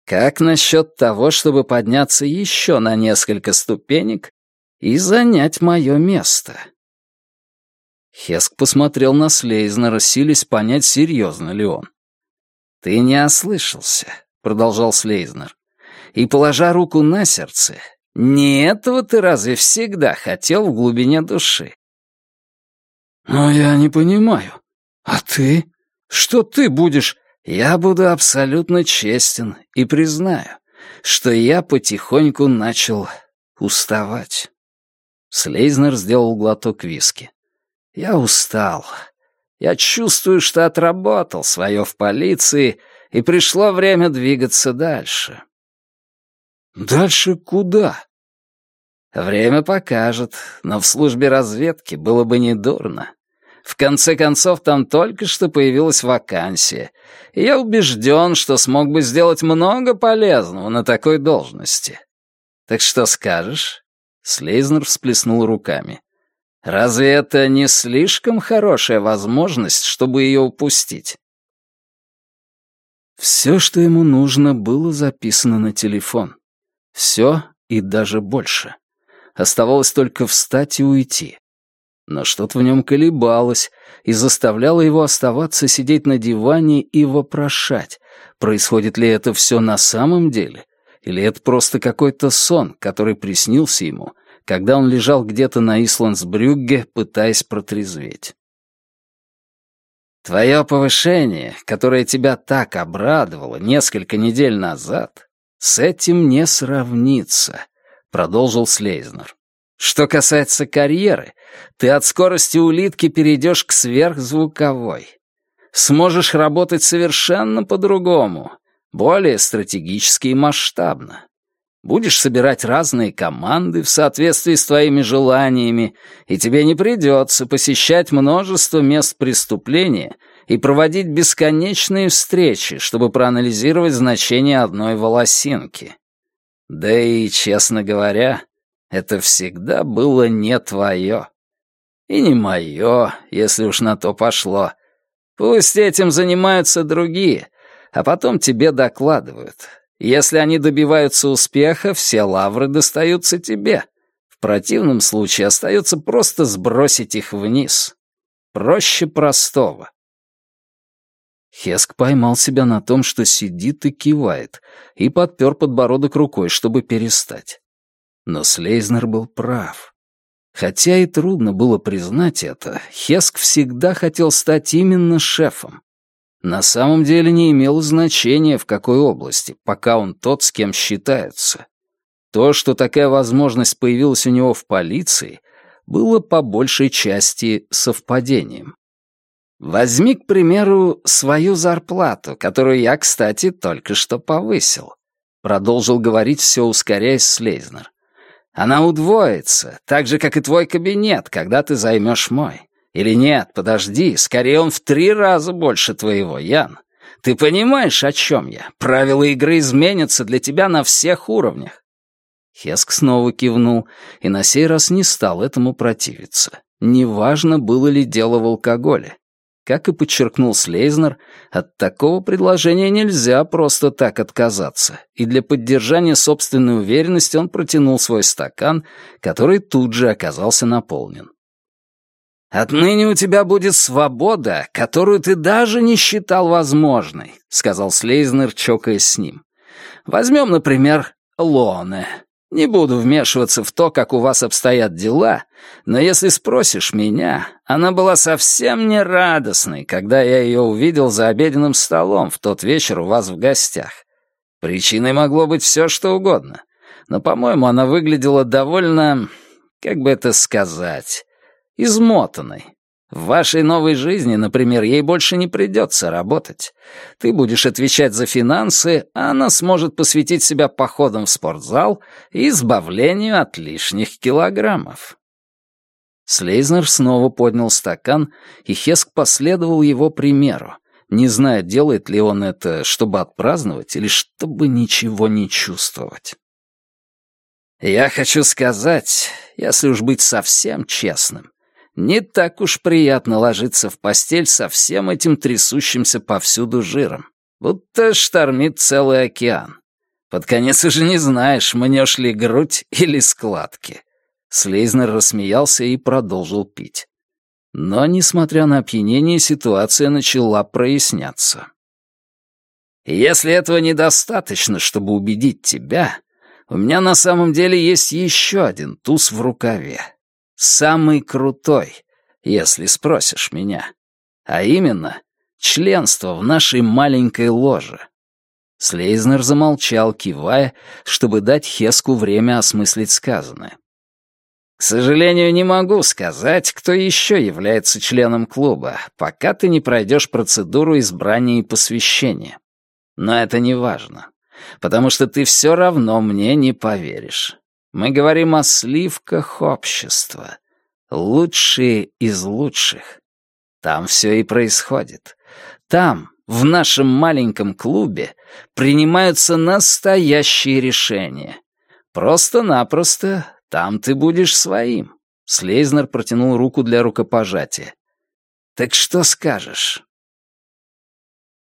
«Как насчет того, чтобы подняться еще на несколько ступенек и занять мое место. Хеск посмотрел на Слейзнера, силясь понять, серьезно ли он. «Ты не ослышался», — продолжал Слейзнер. «И, положа руку на сердце, не этого ты разве всегда хотел в глубине души?» «Но я не понимаю. А ты? Что ты будешь?» «Я буду абсолютно честен и признаю, что я потихоньку начал уставать». Слейзнер сделал глоток виски. «Я устал. Я чувствую, что отработал свое в полиции, и пришло время двигаться дальше». «Дальше куда?» «Время покажет, но в службе разведки было бы недурно. В конце концов, там только что появилась вакансия, и я убежден, что смог бы сделать много полезного на такой должности. Так что скажешь?» Слейзнер всплеснул руками. «Разве это не слишком хорошая возможность, чтобы ее упустить?» Все, что ему нужно, было записано на телефон. Все и даже больше. Оставалось только встать и уйти. Но что-то в нем колебалось и заставляло его оставаться сидеть на диване и вопрошать, происходит ли это все на самом деле, или это просто какой-то сон, который приснился ему, когда он лежал где-то на Исландсбрюгге, пытаясь протрезветь. Твое повышение, которое тебя так обрадовало несколько недель назад, с этим не сравнится, продолжил Слейзнер. Что касается карьеры, ты от скорости улитки перейдешь к сверхзвуковой. Сможешь работать совершенно по-другому, более стратегически и масштабно. Будешь собирать разные команды в соответствии с твоими желаниями, и тебе не придется посещать множество мест преступления и проводить бесконечные встречи, чтобы проанализировать значение одной волосинки. Да и, честно говоря, это всегда было не твое. И не мое, если уж на то пошло. Пусть этим занимаются другие, а потом тебе докладывают. Если они добиваются успеха, все лавры достаются тебе. В противном случае остается просто сбросить их вниз. Проще простого. Хеск поймал себя на том, что сидит и кивает, и подпер подбородок рукой, чтобы перестать. Но Слейзнер был прав. Хотя и трудно было признать это, Хеск всегда хотел стать именно шефом. На самом деле не имело значения, в какой области, пока он тот, с кем считается. То, что такая возможность появилась у него в полиции, было по большей части совпадением. Возьми, к примеру, свою зарплату, которую я, кстати, только что повысил. Продолжил говорить, все ускоряясь Слейзнер. Она удвоится, так же, как и твой кабинет, когда ты займешь мой. Или нет, подожди, скорее он в три раза больше твоего, Ян. Ты понимаешь, о чем я? Правила игры изменятся для тебя на всех уровнях. Хеск снова кивнул и на сей раз не стал этому противиться. Неважно, было ли дело в алкоголе. Как и подчеркнул Слейзнер, от такого предложения нельзя просто так отказаться, и для поддержания собственной уверенности он протянул свой стакан, который тут же оказался наполнен. «Отныне у тебя будет свобода, которую ты даже не считал возможной», — сказал Слейзнер, чокаясь с ним. «Возьмем, например, Лоне. Не буду вмешиваться в то, как у вас обстоят дела, но если спросишь меня, она была совсем не радостной, когда я ее увидел за обеденным столом в тот вечер у вас в гостях. Причиной могло быть все, что угодно, но, по-моему, она выглядела довольно, как бы это сказать, измотанной. В вашей новой жизни, например, ей больше не придется работать. Ты будешь отвечать за финансы, а она сможет посвятить себя походам в спортзал и избавлению от лишних килограммов. Слейзнер снова поднял стакан, и Хеск последовал его примеру, не зная, делает ли он это, чтобы отпраздновать или чтобы ничего не чувствовать. «Я хочу сказать, если уж быть совсем честным, не так уж приятно ложиться в постель со всем этим трясущимся повсюду жиром. Будто штормит целый океан. Под конец уже не знаешь, мнешь ли грудь или складки. Слейзнер рассмеялся и продолжил пить. Но, несмотря на опьянение, ситуация начала проясняться. «Если этого недостаточно, чтобы убедить тебя, у меня на самом деле есть еще один туз в рукаве самый крутой, если спросишь меня. А именно, членство в нашей маленькой ложе. Слейзнер замолчал, кивая, чтобы дать Хеску время осмыслить сказанное. «К сожалению, не могу сказать, кто еще является членом клуба, пока ты не пройдешь процедуру избрания и посвящения. Но это не важно, потому что ты все равно мне не поверишь. Мы говорим о сливках общества. Лучшие из лучших. Там все и происходит. Там, в нашем маленьком клубе, принимаются настоящие решения. Просто-напросто там ты будешь своим. Слейзнер протянул руку для рукопожатия. «Так что скажешь?»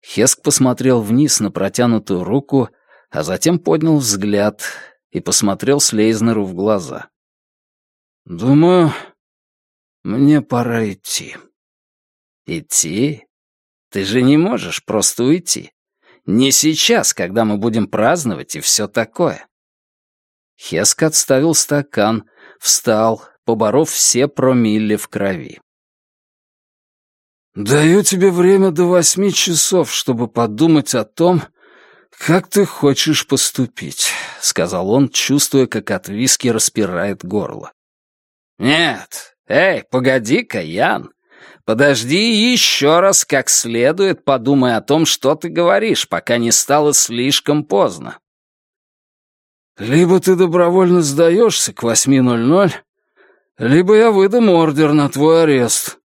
Хеск посмотрел вниз на протянутую руку, а затем поднял взгляд и посмотрел Слейзнеру в глаза. «Думаю, мне пора идти». «Идти? Ты же не можешь просто уйти. Не сейчас, когда мы будем праздновать и все такое». Хеск отставил стакан, встал, поборов все промилле в крови. «Даю тебе время до восьми часов, чтобы подумать о том, «Как ты хочешь поступить?» — сказал он, чувствуя, как от виски распирает горло. «Нет, эй, погоди-ка, Ян. Подожди еще раз как следует подумай о том, что ты говоришь, пока не стало слишком поздно». «Либо ты добровольно сдаешься к 8.00, либо я выдам ордер на твой арест».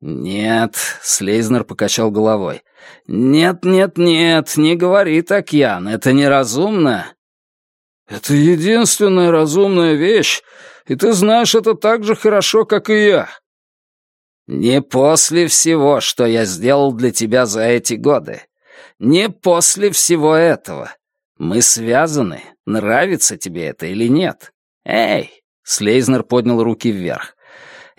«Нет», — Слейзнер покачал головой. «Нет, нет, нет, не говори так, Ян, это неразумно». «Это единственная разумная вещь, и ты знаешь это так же хорошо, как и я». «Не после всего, что я сделал для тебя за эти годы. Не после всего этого. Мы связаны, нравится тебе это или нет. Эй!» — Слейзнер поднял руки вверх.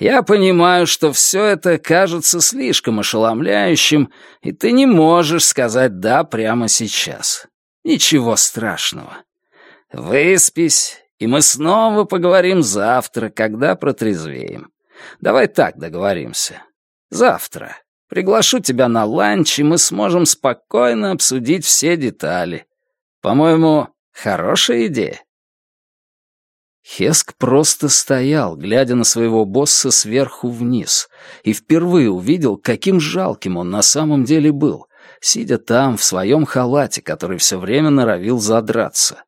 Я понимаю, что все это кажется слишком ошеломляющим, и ты не можешь сказать «да» прямо сейчас. Ничего страшного. Выспись, и мы снова поговорим завтра, когда протрезвеем. Давай так договоримся. Завтра. Приглашу тебя на ланч, и мы сможем спокойно обсудить все детали. По-моему, хорошая идея. Хеск просто стоял, глядя на своего босса сверху вниз, и впервые увидел, каким жалким он на самом деле был, сидя там, в своем халате, который все время норовил задраться.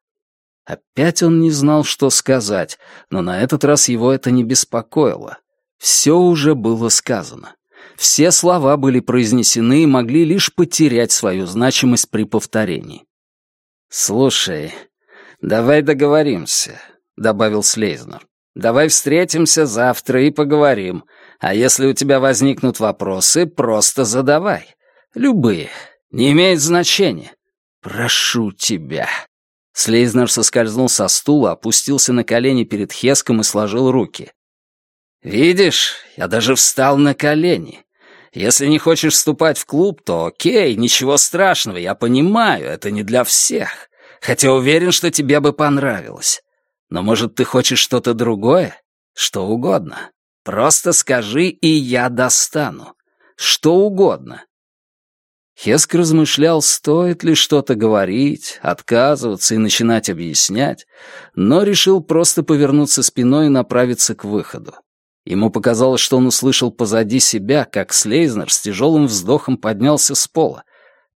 Опять он не знал, что сказать, но на этот раз его это не беспокоило. Все уже было сказано. Все слова были произнесены и могли лишь потерять свою значимость при повторении. «Слушай, давай договоримся. — добавил Слейзнер. «Давай встретимся завтра и поговорим. А если у тебя возникнут вопросы, просто задавай. Любые. Не имеет значения. Прошу тебя». Слейзнер соскользнул со стула, опустился на колени перед Хеском и сложил руки. «Видишь, я даже встал на колени. Если не хочешь вступать в клуб, то окей, ничего страшного, я понимаю, это не для всех. Хотя уверен, что тебе бы понравилось. Но, может, ты хочешь что-то другое? Что угодно. Просто скажи, и я достану. Что угодно. Хеск размышлял, стоит ли что-то говорить, отказываться и начинать объяснять, но решил просто повернуться спиной и направиться к выходу. Ему показалось, что он услышал позади себя, как Слейзнер с тяжелым вздохом поднялся с пола,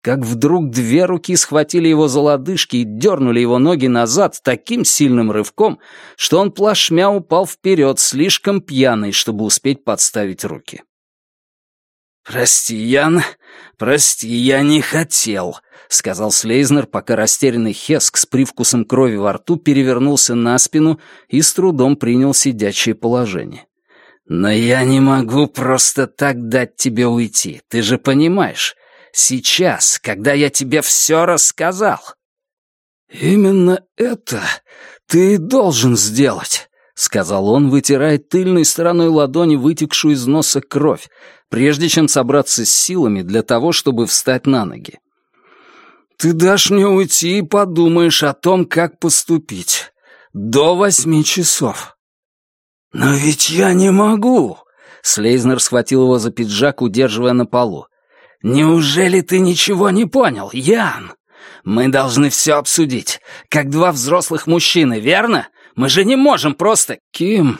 как вдруг две руки схватили его за лодыжки и дернули его ноги назад таким сильным рывком, что он плашмя упал вперед, слишком пьяный, чтобы успеть подставить руки. «Прости, Ян, прости, я не хотел», — сказал Слейзнер, пока растерянный Хеск с привкусом крови во рту перевернулся на спину и с трудом принял сидячее положение. «Но я не могу просто так дать тебе уйти, ты же понимаешь. Сейчас, когда я тебе все рассказал». «Именно это ты и должен сделать», — сказал он, вытирая тыльной стороной ладони вытекшую из носа кровь, прежде чем собраться с силами для того, чтобы встать на ноги. «Ты дашь мне уйти и подумаешь о том, как поступить. До восьми часов». «Но ведь я не могу!» Слейзнер схватил его за пиджак, удерживая на полу. «Неужели ты ничего не понял, Ян? Мы должны все обсудить, как два взрослых мужчины, верно? Мы же не можем просто...» «Ким,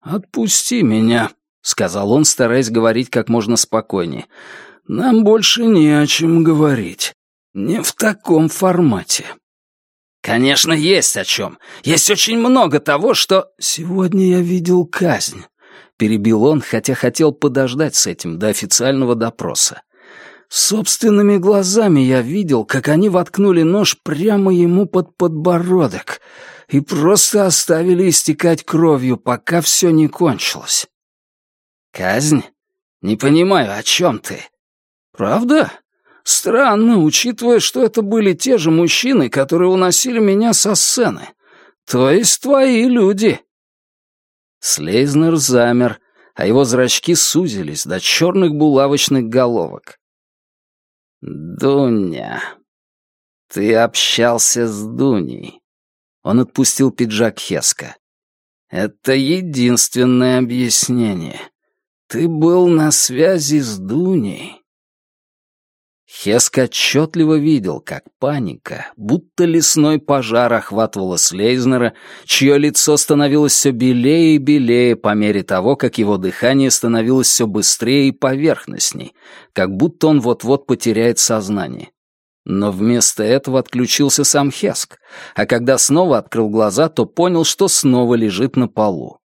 отпусти меня», — сказал он, стараясь говорить как можно спокойнее. «Нам больше не о чем говорить. Не в таком формате». «Конечно, есть о чем. Есть очень много того, что...» «Сегодня я видел казнь», — перебил он, хотя хотел подождать с этим до официального допроса. Собственными глазами я видел, как они воткнули нож прямо ему под подбородок и просто оставили истекать кровью, пока все не кончилось. «Казнь? Не понимаю, о чем ты?» «Правда? Странно, учитывая, что это были те же мужчины, которые уносили меня со сцены. То есть твои люди». Слейзнер замер, а его зрачки сузились до черных булавочных головок. «Дуня. Ты общался с Дуней». Он отпустил пиджак Хеска. «Это единственное объяснение. Ты был на связи с Дуней». Хеск отчетливо видел, как паника, будто лесной пожар охватывала Слейзнера, чье лицо становилось все белее и белее по мере того, как его дыхание становилось все быстрее и поверхностней, как будто он вот-вот потеряет сознание. Но вместо этого отключился сам Хеск, а когда снова открыл глаза, то понял, что снова лежит на полу.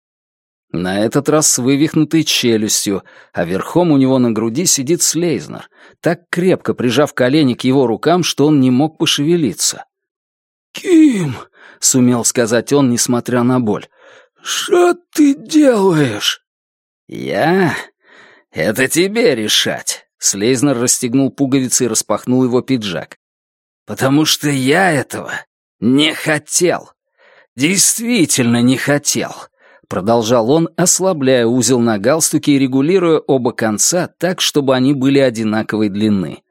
На этот раз с вывихнутой челюстью, а верхом у него на груди сидит Слейзнер, так крепко прижав колени к его рукам, что он не мог пошевелиться. «Ким!» — сумел сказать он, несмотря на боль. «Что ты делаешь?» «Я? Это тебе решать!» Слейзнер расстегнул пуговицы и распахнул его пиджак. «Потому что я этого не хотел. Действительно не хотел продолжал он, ослабляя узел на галстуке и регулируя оба конца так, чтобы они были одинаковой длины.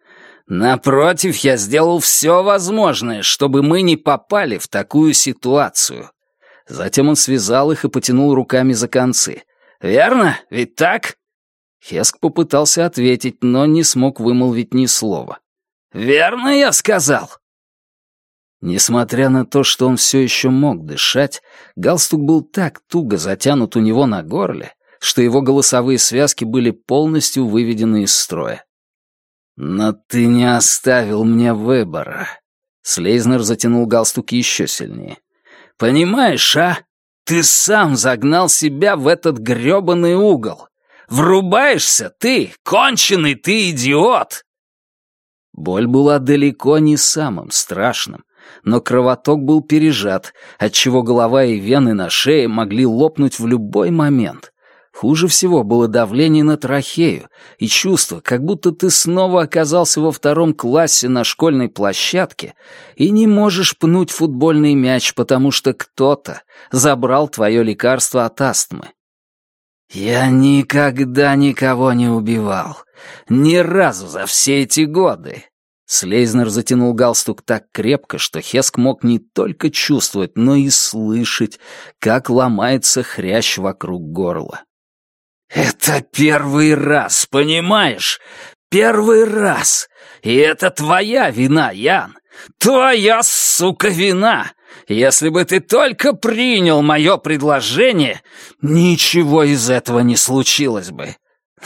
Напротив, я сделал все возможное, чтобы мы не попали в такую ситуацию. Затем он связал их и потянул руками за концы. «Верно? Ведь так?» Хеск попытался ответить, но не смог вымолвить ни слова. «Верно я сказал?» Несмотря на то, что он все еще мог дышать, галстук был так туго затянут у него на горле, что его голосовые связки были полностью выведены из строя. «Но ты не оставил мне выбора». Слейзнер затянул галстук еще сильнее. «Понимаешь, а? Ты сам загнал себя в этот грёбаный угол. Врубаешься ты, конченый ты идиот!» Боль была далеко не самым страшным, но кровоток был пережат, отчего голова и вены на шее могли лопнуть в любой момент. Хуже всего было давление на трахею и чувство, как будто ты снова оказался во втором классе на школьной площадке и не можешь пнуть футбольный мяч, потому что кто-то забрал твое лекарство от астмы. Я никогда никого не убивал. Ни разу за все эти годы. Слейзнер затянул галстук так крепко, что Хеск мог не только чувствовать, но и слышать, как ломается хрящ вокруг горла. «Это первый раз, понимаешь? Первый раз! И это твоя вина, Ян! Твоя, сука, вина! Если бы ты только принял мое предложение, ничего из этого не случилось бы.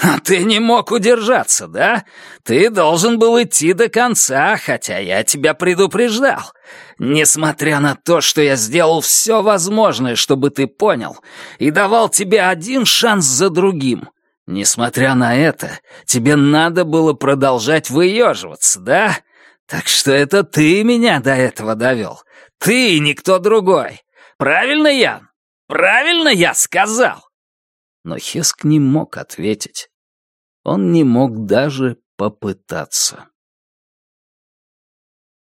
«А ты не мог удержаться, да? Ты должен был идти до конца, хотя я тебя предупреждал. Несмотря на то, что я сделал все возможное, чтобы ты понял, и давал тебе один шанс за другим, несмотря на это, тебе надо было продолжать выеживаться, да? Так что это ты меня до этого довел. Ты и никто другой. Правильно, Ян? Правильно я сказал?» Но Хеск не мог ответить. Он не мог даже попытаться.